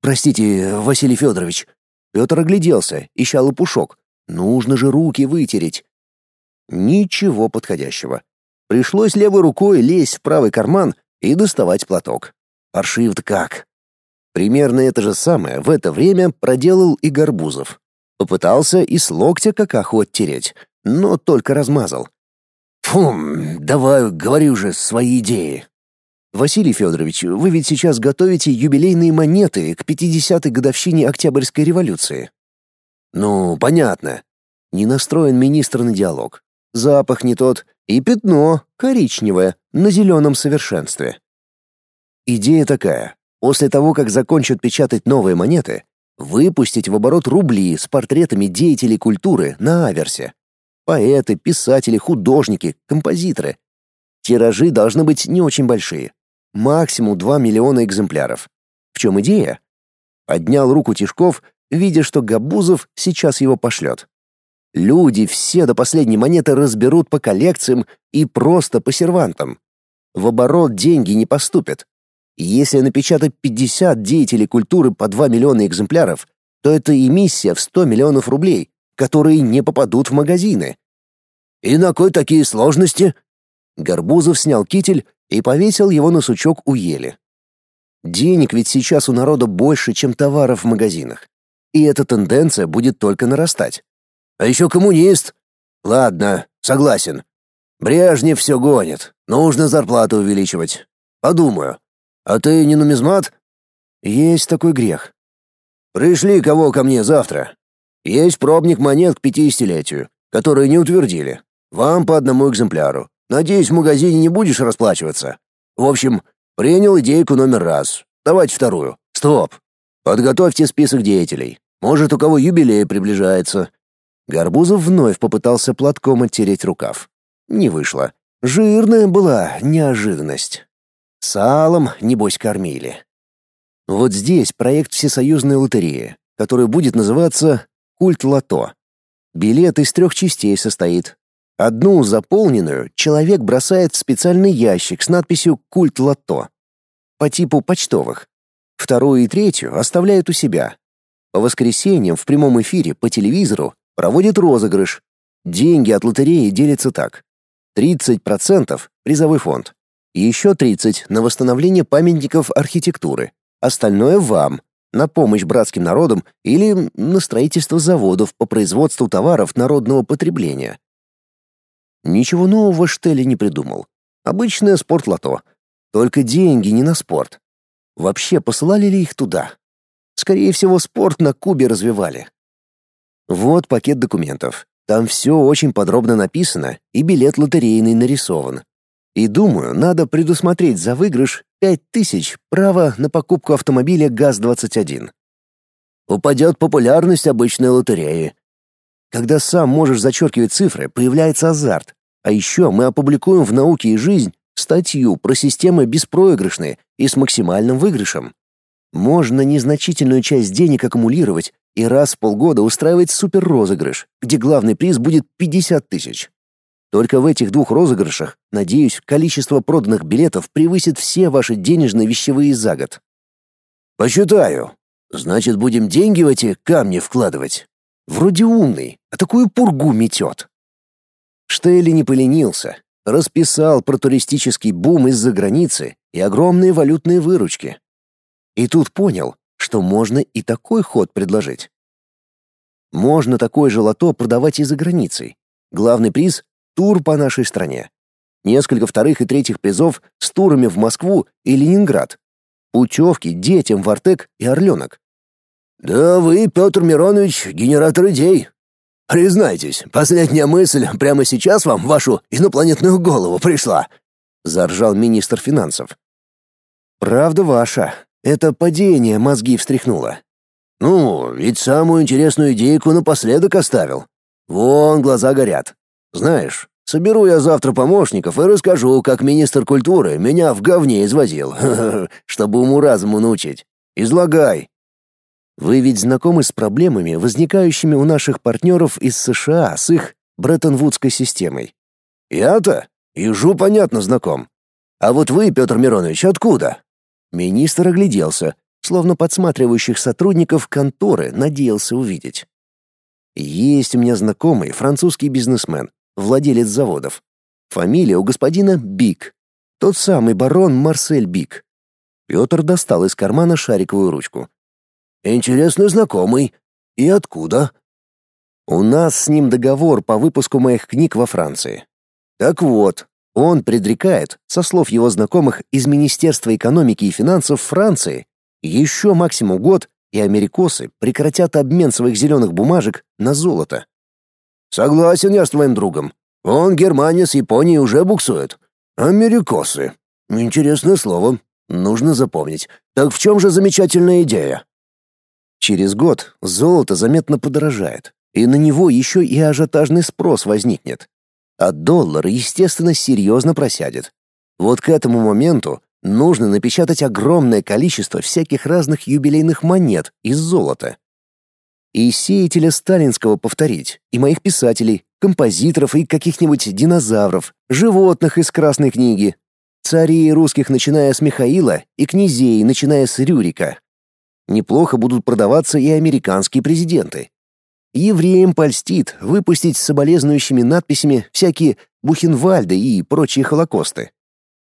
«Простите, Василий Федорович». Петр огляделся, ища лопушок. «Нужно же руки вытереть». Ничего подходящего. Пришлось левой рукой лезть в правый карман и доставать платок. Паршив-то как. Примерно это же самое в это время проделал и Горбузов. Попытался и с локтя какаху оттереть, но только размазал. «Фу, давай, говори уже свои идеи». «Василий Федорович, вы ведь сейчас готовите юбилейные монеты к 50-й годовщине Октябрьской революции». «Ну, понятно». Не настроен министр на диалог. Запах не тот, и пятно, коричневое, на зеленом совершенстве. Идея такая. После того, как закончат печатать новые монеты, выпустить в оборот рубли с портретами деятелей культуры на аверсе. Поэты, писатели, художники, композиторы. Тиражи должны быть не очень большие. Максимум 2 миллиона экземпляров. В чем идея? Поднял руку Тишков, видя, что Габузов сейчас его пошлет. Люди все до последней монеты разберут по коллекциям и просто по сервантам. В оборот деньги не поступят. Если напечатать 50 деятелей культуры по 2 миллиона экземпляров, то это эмиссия в 100 миллионов рублей, которые не попадут в магазины. И на кой такие сложности? Горбузов снял китель и повесил его на сучок у ели. Денег ведь сейчас у народа больше, чем товаров в магазинах. И эта тенденция будет только нарастать. А еще коммунист. Ладно, согласен. Брежнев все гонит. Нужно зарплату увеличивать. Подумаю. А ты не нумизмат? Есть такой грех. Пришли кого ко мне завтра. Есть пробник монет к пятидесятилетию. которые не утвердили. Вам по одному экземпляру. Надеюсь, в магазине не будешь расплачиваться. В общем, принял идейку номер раз. Давайте вторую. Стоп. Подготовьте список деятелей. Может, у кого юбилей приближается. Горбузов вновь попытался платком оттереть рукав. Не вышло. Жирная была неожиданность. Салом, небось, кормили. Вот здесь проект Всесоюзной лотереи, который будет называться «Культ лото». Билет из трех частей состоит. Одну заполненную человек бросает в специальный ящик с надписью «Культ лото» по типу почтовых. Вторую и третью оставляет у себя. По воскресеньям в прямом эфире по телевизору проводит розыгрыш. Деньги от лотереи делятся так. 30% призовой фонд. Еще 30% на восстановление памятников архитектуры. Остальное вам, на помощь братским народам или на строительство заводов по производству товаров народного потребления. Ничего нового Штелли не придумал. Обычное спортлото. Только деньги не на спорт. Вообще посылали ли их туда? Скорее всего, спорт на Кубе развивали. Вот пакет документов. Там все очень подробно написано, и билет лотерейный нарисован. И думаю, надо предусмотреть за выигрыш 5000 право на покупку автомобиля ГАЗ-21. Упадет популярность обычной лотереи. Когда сам можешь зачеркивать цифры, появляется азарт. А еще мы опубликуем в «Науке и жизнь» статью про системы беспроигрышные и с максимальным выигрышем. Можно незначительную часть денег аккумулировать и раз в полгода устраивать суперрозыгрыш, где главный приз будет 50 тысяч. Только в этих двух розыгрышах, надеюсь, количество проданных билетов превысит все ваши денежные вещевые за год. Посчитаю. Значит, будем деньги в эти камни вкладывать. Вроде умный, а такую пургу метет. Штейли не поленился, расписал про туристический бум из-за границы и огромные валютные выручки. И тут понял, что можно и такой ход предложить. Можно такой же лото продавать и за границей. Главный приз — тур по нашей стране. Несколько вторых и третьих призов с турами в Москву и Ленинград. Путевки детям в Артек и Орленок. «Да вы, Петр Миронович, генератор идей. Признайтесь, последняя мысль прямо сейчас вам в вашу инопланетную голову пришла», — заржал министр финансов. «Правда ваша. Это падение мозги встряхнуло. Ну, ведь самую интересную идейку напоследок оставил. Вон глаза горят. Знаешь, соберу я завтра помощников и расскажу, как министр культуры меня в говне извозил, чтобы уму-разуму научить. Излагай. Вы ведь знакомы с проблемами, возникающими у наших партнеров из США с их Бреттон-Вудской системой. Я-то? Ежу понятно знаком. А вот вы, Петр Миронович, откуда? Министр огляделся, словно подсматривающих сотрудников конторы надеялся увидеть. Есть у меня знакомый французский бизнесмен, владелец заводов. Фамилия у господина Бик. Тот самый барон Марсель Бик. Петр достал из кармана шариковую ручку. Интересный знакомый. И откуда? У нас с ним договор по выпуску моих книг во Франции. Так вот, он предрекает, со слов его знакомых из Министерства экономики и финансов Франции, еще максимум год, и америкосы прекратят обмен своих зеленых бумажек на золото. Согласен я с твоим другом. Он Германия с Японией уже буксует. Америкосы. Интересное слово. Нужно запомнить. Так в чем же замечательная идея? Через год золото заметно подорожает, и на него еще и ажиотажный спрос возникнет а доллар, естественно, серьезно просядет. Вот к этому моменту нужно напечатать огромное количество всяких разных юбилейных монет из золота. И сеятеля сталинского повторить, и моих писателей, композиторов и каких-нибудь динозавров, животных из Красной книги, царей русских, начиная с Михаила, и князей, начиная с Рюрика. Неплохо будут продаваться и американские президенты. Евреям польстит выпустить с соболезнующими надписями всякие Бухенвальды и прочие холокосты.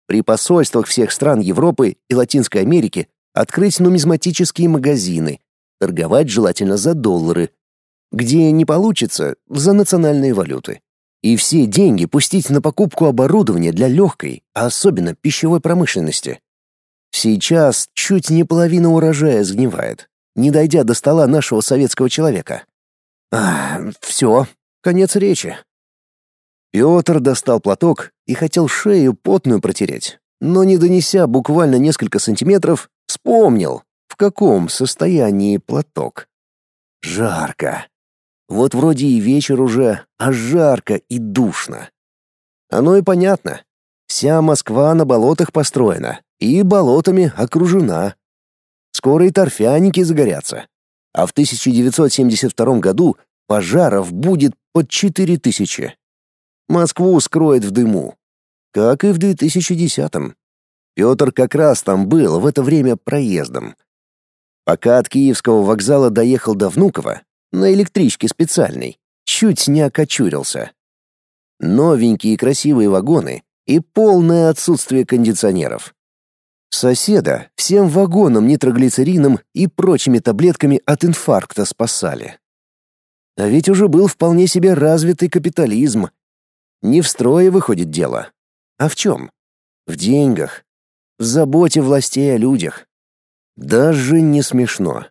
При посольствах всех стран Европы и Латинской Америки открыть нумизматические магазины, торговать желательно за доллары, где не получится за национальные валюты. И все деньги пустить на покупку оборудования для легкой, а особенно пищевой промышленности. Сейчас чуть не половина урожая сгнивает, не дойдя до стола нашего советского человека. А, все, конец речи. Петр достал платок и хотел шею потную протереть, но не донеся буквально несколько сантиметров, вспомнил, в каком состоянии платок. Жарко. Вот вроде и вечер уже, а жарко и душно. Оно и понятно. Вся Москва на болотах построена и болотами окружена. Скоро и торфяники загорятся. А в 1972 году пожаров будет под 4000. Москву скроет в дыму. Как и в 2010-м. Петр как раз там был в это время проездом. Пока от Киевского вокзала доехал до Внуково, на электричке специальной, чуть не окочурился. Новенькие красивые вагоны и полное отсутствие кондиционеров. Соседа всем вагоном нитроглицерином и прочими таблетками от инфаркта спасали. А ведь уже был вполне себе развитый капитализм. Не в строе выходит дело. А в чем? В деньгах. В заботе властей о людях. Даже не смешно.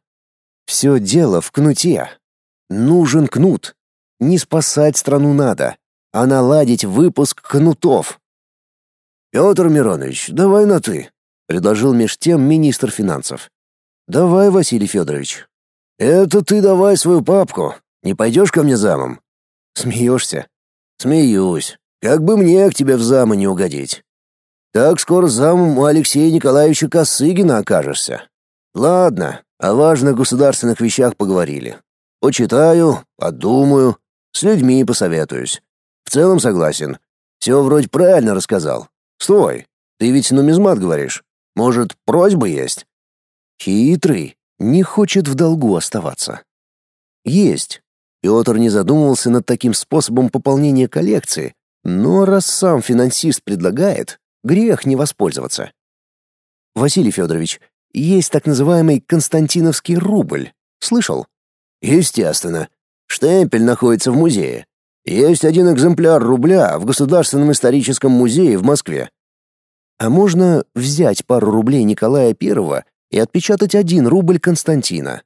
Все дело в кнуте. Нужен кнут. Не спасать страну надо, а наладить выпуск кнутов. Петр Миронович, давай на ты, предложил меж тем министр финансов. Давай, Василий Федорович. Это ты давай свою папку. Не пойдешь ко мне замом? Смеешься? Смеюсь. Как бы мне к тебе в замы не угодить. Так скоро замом у Алексея Николаевича Косыгина окажешься. Ладно, о важных государственных вещах поговорили. Почитаю, подумаю, с людьми посоветуюсь. В целом согласен. Все вроде правильно рассказал. Стой, ты ведь нумизмат говоришь. Может, просьба есть? Хитрый, не хочет в долгу оставаться. Есть. Петр не задумывался над таким способом пополнения коллекции, но раз сам финансист предлагает, грех не воспользоваться. Василий Федорович, есть так называемый Константиновский рубль. Слышал? Естественно. Штемпель находится в музее. Есть один экземпляр рубля в Государственном историческом музее в Москве. А можно взять пару рублей Николая I и отпечатать один рубль Константина.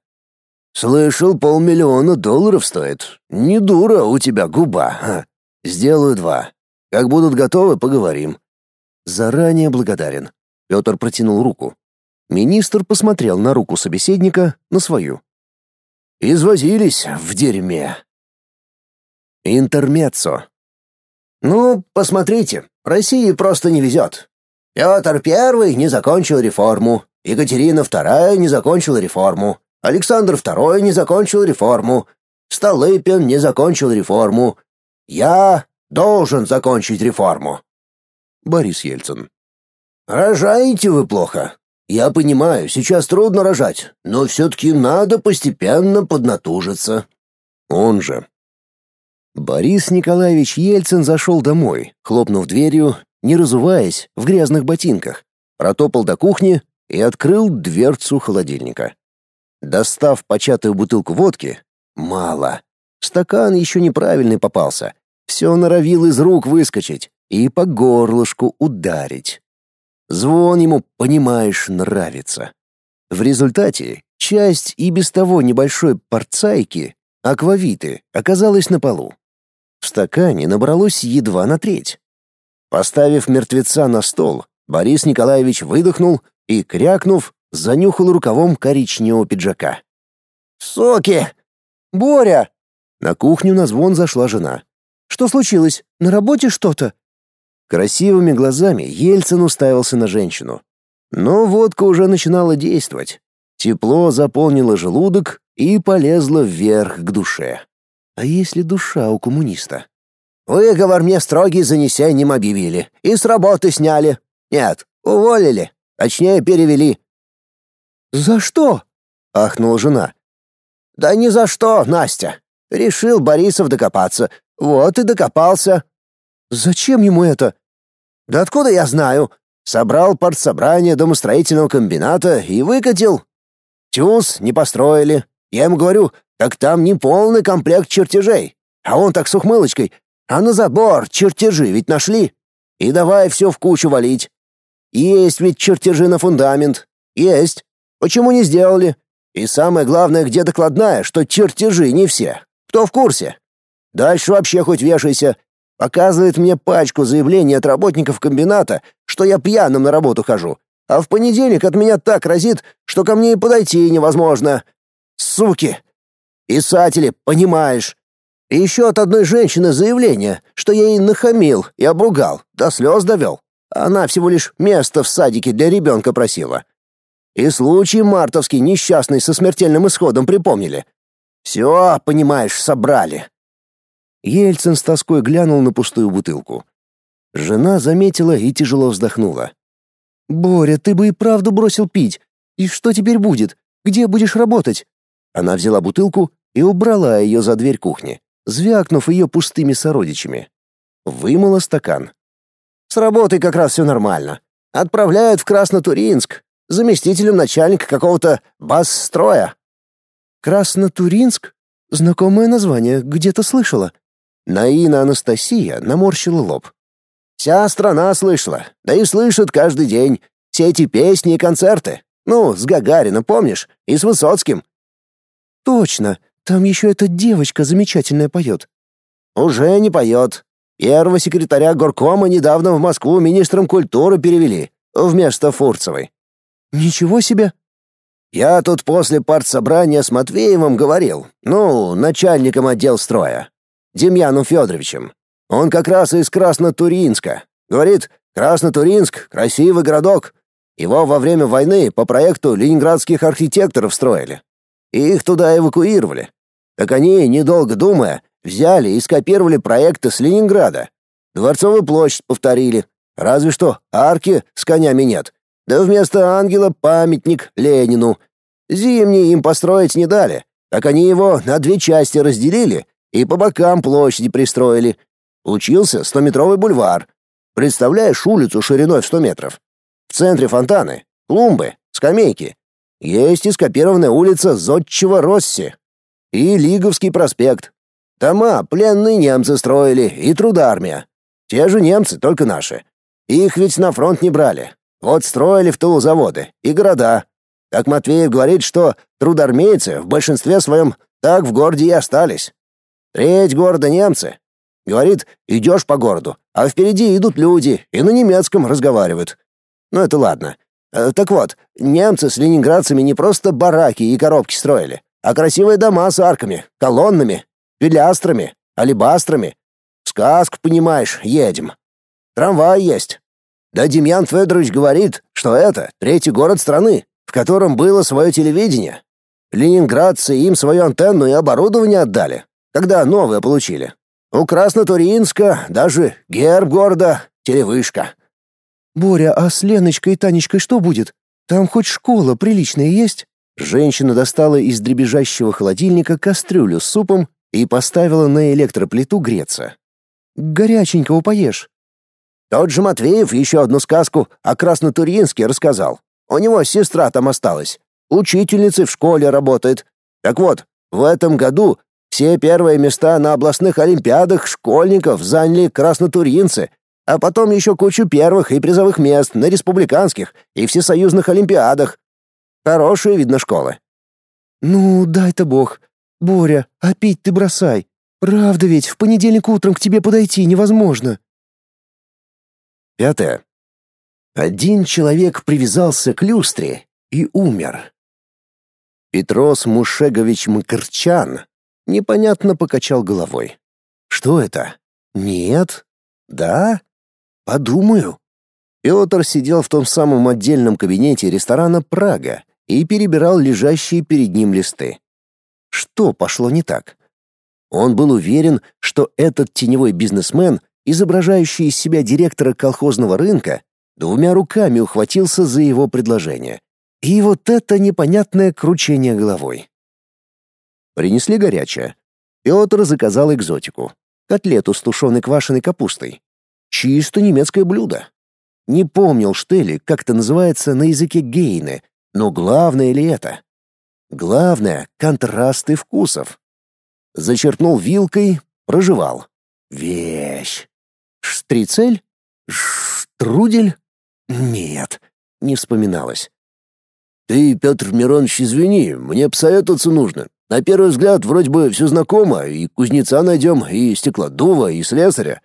Слышал, полмиллиона долларов стоит. Не дура у тебя губа. Ха. Сделаю два. Как будут готовы, поговорим. Заранее благодарен. Петр протянул руку. Министр посмотрел на руку собеседника, на свою. Извозились в дерьме. Интермеццо. Ну, посмотрите, России просто не везет. Петр Первый не закончил реформу, Екатерина II не закончила реформу, Александр II не закончил реформу, Столыпин не закончил реформу. Я должен закончить реформу. Борис Ельцин. Рожаете вы плохо. Я понимаю, сейчас трудно рожать, но все-таки надо постепенно поднатужиться. Он же. Борис Николаевич Ельцин зашел домой, хлопнув дверью, не разуваясь, в грязных ботинках, протопал до кухни и открыл дверцу холодильника. Достав початую бутылку водки, мало. Стакан еще неправильный попался. Все норовил из рук выскочить и по горлышку ударить. Звон ему, понимаешь, нравится. В результате часть и без того небольшой порцайки, аквавиты, оказалась на полу. В стакане набралось едва на треть. Поставив мертвеца на стол, Борис Николаевич выдохнул и, крякнув, занюхал рукавом коричневого пиджака. «Соки! Боря!» На кухню на звон зашла жена. «Что случилось? На работе что-то?» Красивыми глазами Ельцин уставился на женщину. Но водка уже начинала действовать. Тепло заполнило желудок и полезло вверх к душе. А если душа у коммуниста? Выговор мне строгий занесением объявили и с работы сняли. Нет, уволили, точнее перевели. За что? ахнула жена. Да ни за что, Настя. Решил Борисов докопаться. Вот и докопался. Зачем ему это? Да откуда я знаю? Собрал партсобрание домостроительного комбината и выкатил. Тюз не построили. Я ему говорю, так там не полный комплект чертежей. А он так с ухмылочкой. А на забор чертежи ведь нашли. И давай все в кучу валить. Есть ведь чертежи на фундамент. Есть. Почему не сделали? И самое главное, где докладная, что чертежи не все. Кто в курсе? Дальше вообще хоть вешайся. Показывает мне пачку заявлений от работников комбината, что я пьяным на работу хожу. А в понедельник от меня так разит, что ко мне и подойти невозможно. Суки! Писатели, понимаешь. И еще от одной женщины заявление, что я ей нахамил и обругал, до слез довел. Она всего лишь место в садике для ребенка просила. И случай мартовский несчастный со смертельным исходом припомнили. Все, понимаешь, собрали. Ельцин с тоской глянул на пустую бутылку. Жена заметила и тяжело вздохнула. «Боря, ты бы и правду бросил пить. И что теперь будет? Где будешь работать?» Она взяла бутылку и убрала ее за дверь кухни, звякнув ее пустыми сородичами. Вымыла стакан. «С работой как раз все нормально. Отправляют в Краснотуринск, заместителем начальника какого-то басстроя». «Краснотуринск? Знакомое название, где-то слышала». Наина Анастасия наморщила лоб. «Вся страна слышала, да и слышит каждый день. Все эти песни и концерты. Ну, с Гагарином, помнишь? И с Высоцким. Точно, там еще эта девочка замечательная поет. Уже не поет. Первого секретаря горкома недавно в Москву министром культуры перевели, вместо Фурцевой. Ничего себе. Я тут после партсобрания с Матвеевым говорил, ну, начальником отдел строя, Демьяном Федоровичем. Он как раз из Краснотуринска. Говорит, Краснотуринск — красивый городок. Его во время войны по проекту ленинградских архитекторов строили и их туда эвакуировали. Так они, недолго думая, взяли и скопировали проекты с Ленинграда. Дворцовую площадь повторили. Разве что арки с конями нет. Да вместо ангела памятник Ленину. Зимний им построить не дали. Так они его на две части разделили и по бокам площади пристроили. Учился стометровый бульвар. Представляешь улицу шириной в сто метров? В центре фонтаны, клумбы, скамейки, есть и скопированная улица Зодчего Росси и Лиговский проспект. Дома пленные немцы строили и трудармия. Те же немцы, только наши. Их ведь на фронт не брали. Вот строили в тылу заводы и города. Так Матвеев говорит, что трудармейцы в большинстве своем так в городе и остались. Треть города немцы. Говорит, идешь по городу, а впереди идут люди и на немецком разговаривают. Ну это ладно. Э, так вот, немцы с ленинградцами не просто бараки и коробки строили, а красивые дома с арками, колоннами, пилястрами, алебастрами. Сказку, понимаешь, едем. Трамвай есть. Да Демьян Федорович говорит, что это третий город страны, в котором было свое телевидение. Ленинградцы им свою антенну и оборудование отдали, когда новое получили. У Краснотуринска даже герб города — телевышка. «Боря, а с Леночкой и Танечкой что будет? Там хоть школа приличная есть?» Женщина достала из дребезжащего холодильника кастрюлю с супом и поставила на электроплиту греться. «Горяченького поешь». Тот же Матвеев еще одну сказку о Краснотурьинске рассказал. У него сестра там осталась. Учительницей в школе работает. Так вот, в этом году все первые места на областных олимпиадах школьников заняли краснотурьинцы, а потом еще кучу первых и призовых мест на республиканских и всесоюзных олимпиадах. Хорошие, видно, школы. Ну, дай-то бог. Боря, а пить ты бросай. Правда ведь, в понедельник утром к тебе подойти невозможно. Пятое. Один человек привязался к люстре и умер. Петрос Мушегович Мкрчан непонятно покачал головой. Что это? Нет? Да? Подумаю. Петр сидел в том самом отдельном кабинете ресторана «Прага» и перебирал лежащие перед ним листы. Что пошло не так? Он был уверен, что этот теневой бизнесмен, изображающий из себя директора колхозного рынка, двумя руками ухватился за его предложение. И вот это непонятное кручение головой. Принесли горячее. Петр заказал экзотику. Котлету с тушеной квашеной капустой. Чисто немецкое блюдо. Не помнил Штелли, как это называется на языке гейны, но главное ли это? Главное — контрасты вкусов. Зачерпнул вилкой, прожевал. Вещь. Штрицель? Штрудель? Нет, не вспоминалось. «Ты, Петр Миронович, извини, мне посоветоваться нужно. На первый взгляд вроде бы все знакомо, и кузнеца найдем, и стеклодува, и слесаря.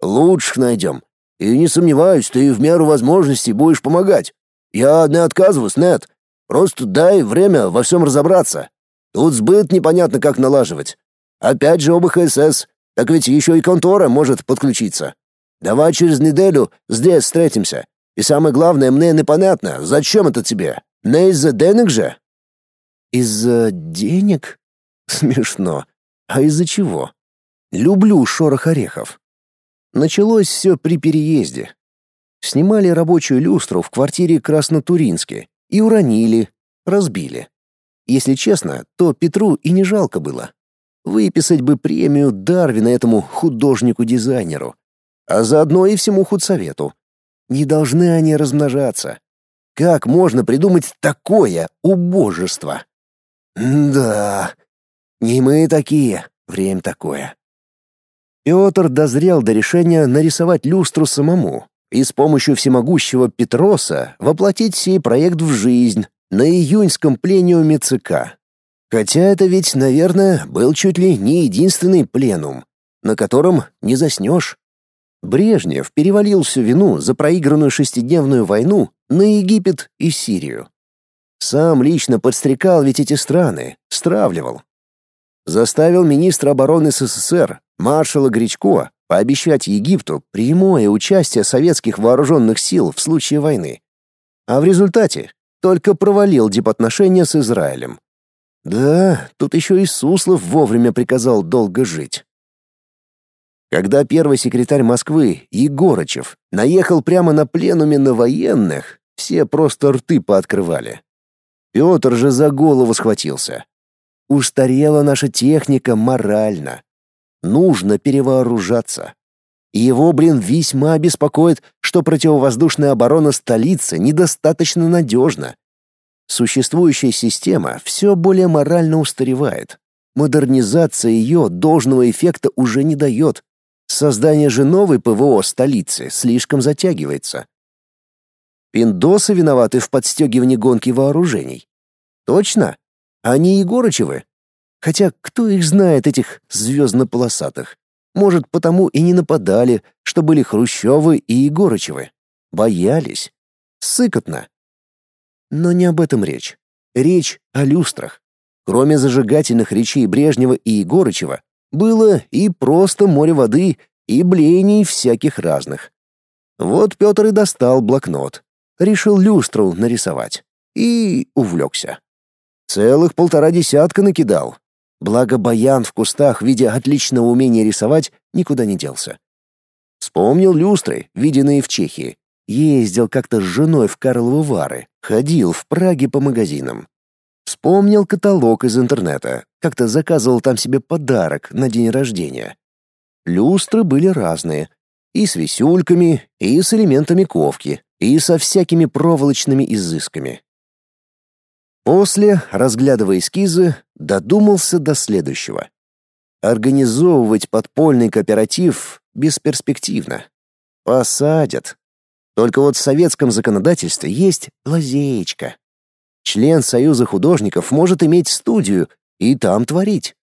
Лучших найдем. И не сомневаюсь, ты в меру возможностей будешь помогать. Я не отказываюсь, нет. Просто дай время во всем разобраться. Тут сбыт непонятно как налаживать. Опять же ОБХСС, так ведь еще и контора может подключиться. Давай через неделю здесь встретимся. И самое главное, мне непонятно, зачем это тебе? Не из-за денег же? Из-за денег? Смешно. А из-за чего? Люблю шорох орехов. Началось все при переезде. Снимали рабочую люстру в квартире Краснотуринске и уронили, разбили. Если честно, то Петру и не жалко было. Выписать бы премию Дарвина этому художнику-дизайнеру, а заодно и всему худсовету. Не должны они размножаться. Как можно придумать такое убожество? да, не мы такие, время такое. Петр дозрел до решения нарисовать люстру самому и с помощью всемогущего Петроса воплотить сей проект в жизнь на июньском плениуме ЦК. Хотя это ведь, наверное, был чуть ли не единственный пленум, на котором не заснешь. Брежнев перевалил всю вину за проигранную шестидневную войну на Египет и Сирию. Сам лично подстрекал ведь эти страны, стравливал. Заставил министра обороны СССР, маршала Гречко, пообещать Египту прямое участие советских вооруженных сил в случае войны. А в результате только провалил дипотношения с Израилем. Да, тут еще и Суслов вовремя приказал долго жить. Когда первый секретарь Москвы, Егорычев, наехал прямо на пленуме на военных, все просто рты пооткрывали. Петр же за голову схватился. Устарела наша техника морально. Нужно перевооружаться. его, блин, весьма беспокоит, что противовоздушная оборона столицы недостаточно надежна. Существующая система все более морально устаревает. Модернизация ее должного эффекта уже не дает. Создание же новой ПВО столицы слишком затягивается. Пиндосы виноваты в подстегивании гонки вооружений. Точно? Они Егорычевы? Хотя кто их знает, этих звездно-полосатых? Может, потому и не нападали, что были Хрущевы и Егорычевы. Боялись. Сыкотно. Но не об этом речь. Речь о люстрах. Кроме зажигательных речей Брежнева и Егорычева, было и просто море воды, и блений всяких разных. Вот Петр и достал блокнот. Решил люстру нарисовать. И увлекся. Целых полтора десятка накидал. Благо баян в кустах, видя отличного умения рисовать, никуда не делся. Вспомнил люстры, виденные в Чехии. Ездил как-то с женой в Карловы Вары, ходил в Праге по магазинам. Вспомнил каталог из интернета. Как-то заказывал там себе подарок на день рождения. Люстры были разные. И с висюльками, и с элементами ковки, и со всякими проволочными изысками. После, разглядывая эскизы, додумался до следующего. Организовывать подпольный кооператив бесперспективно. Посадят. Только вот в советском законодательстве есть лазеечка. Член Союза художников может иметь студию и там творить.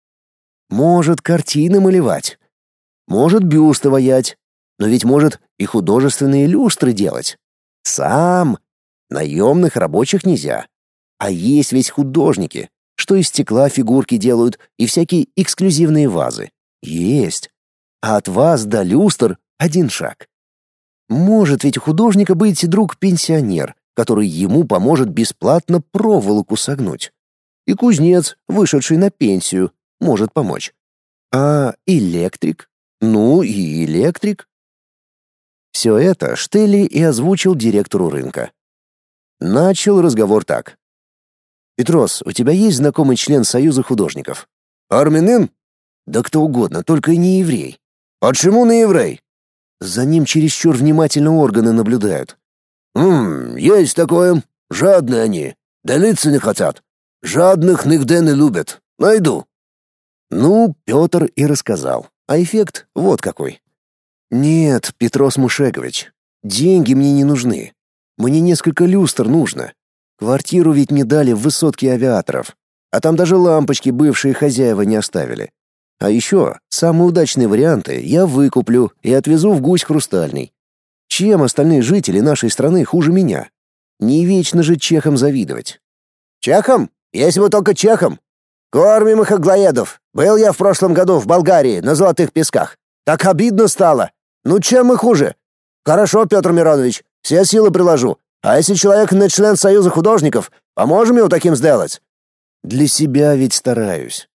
Может картины малевать. Может бюсты воять. Но ведь может и художественные люстры делать. Сам. Наемных рабочих нельзя. А есть ведь художники, что из стекла фигурки делают и всякие эксклюзивные вазы. Есть. А от ваз до люстр один шаг. Может ведь у художника быть друг-пенсионер, который ему поможет бесплатно проволоку согнуть. И кузнец, вышедший на пенсию, может помочь. А электрик? Ну и электрик. Все это Штелли и озвучил директору рынка. Начал разговор так. «Петрос, у тебя есть знакомый член Союза художников?» «Армянин?» «Да кто угодно, только не еврей». «Почему не еврей?» «За ним чересчур внимательно органы наблюдают. «Ммм, есть такое. Жадные они. Делиться не хотят. Жадных нигде не любят. Найду». Ну, Петр и рассказал. А эффект вот какой. «Нет, Петрос Мушегович, деньги мне не нужны. Мне несколько люстр нужно. Квартиру ведь мне дали в высотке авиаторов. а там даже лампочки бывшие хозяева не оставили. А еще самые удачные варианты я выкуплю и отвезу в гусь хрустальный. Чем остальные жители нашей страны хуже меня? Не вечно же чехам завидовать. Чехам? Если бы только чехам. Кормим их аглоедов. Был я в прошлом году в Болгарии, на Золотых Песках. Так обидно стало. Ну чем мы хуже? Хорошо, Петр Миронович, все силы приложу. А если человек не член Союза художников, поможем его таким сделать? Для себя ведь стараюсь.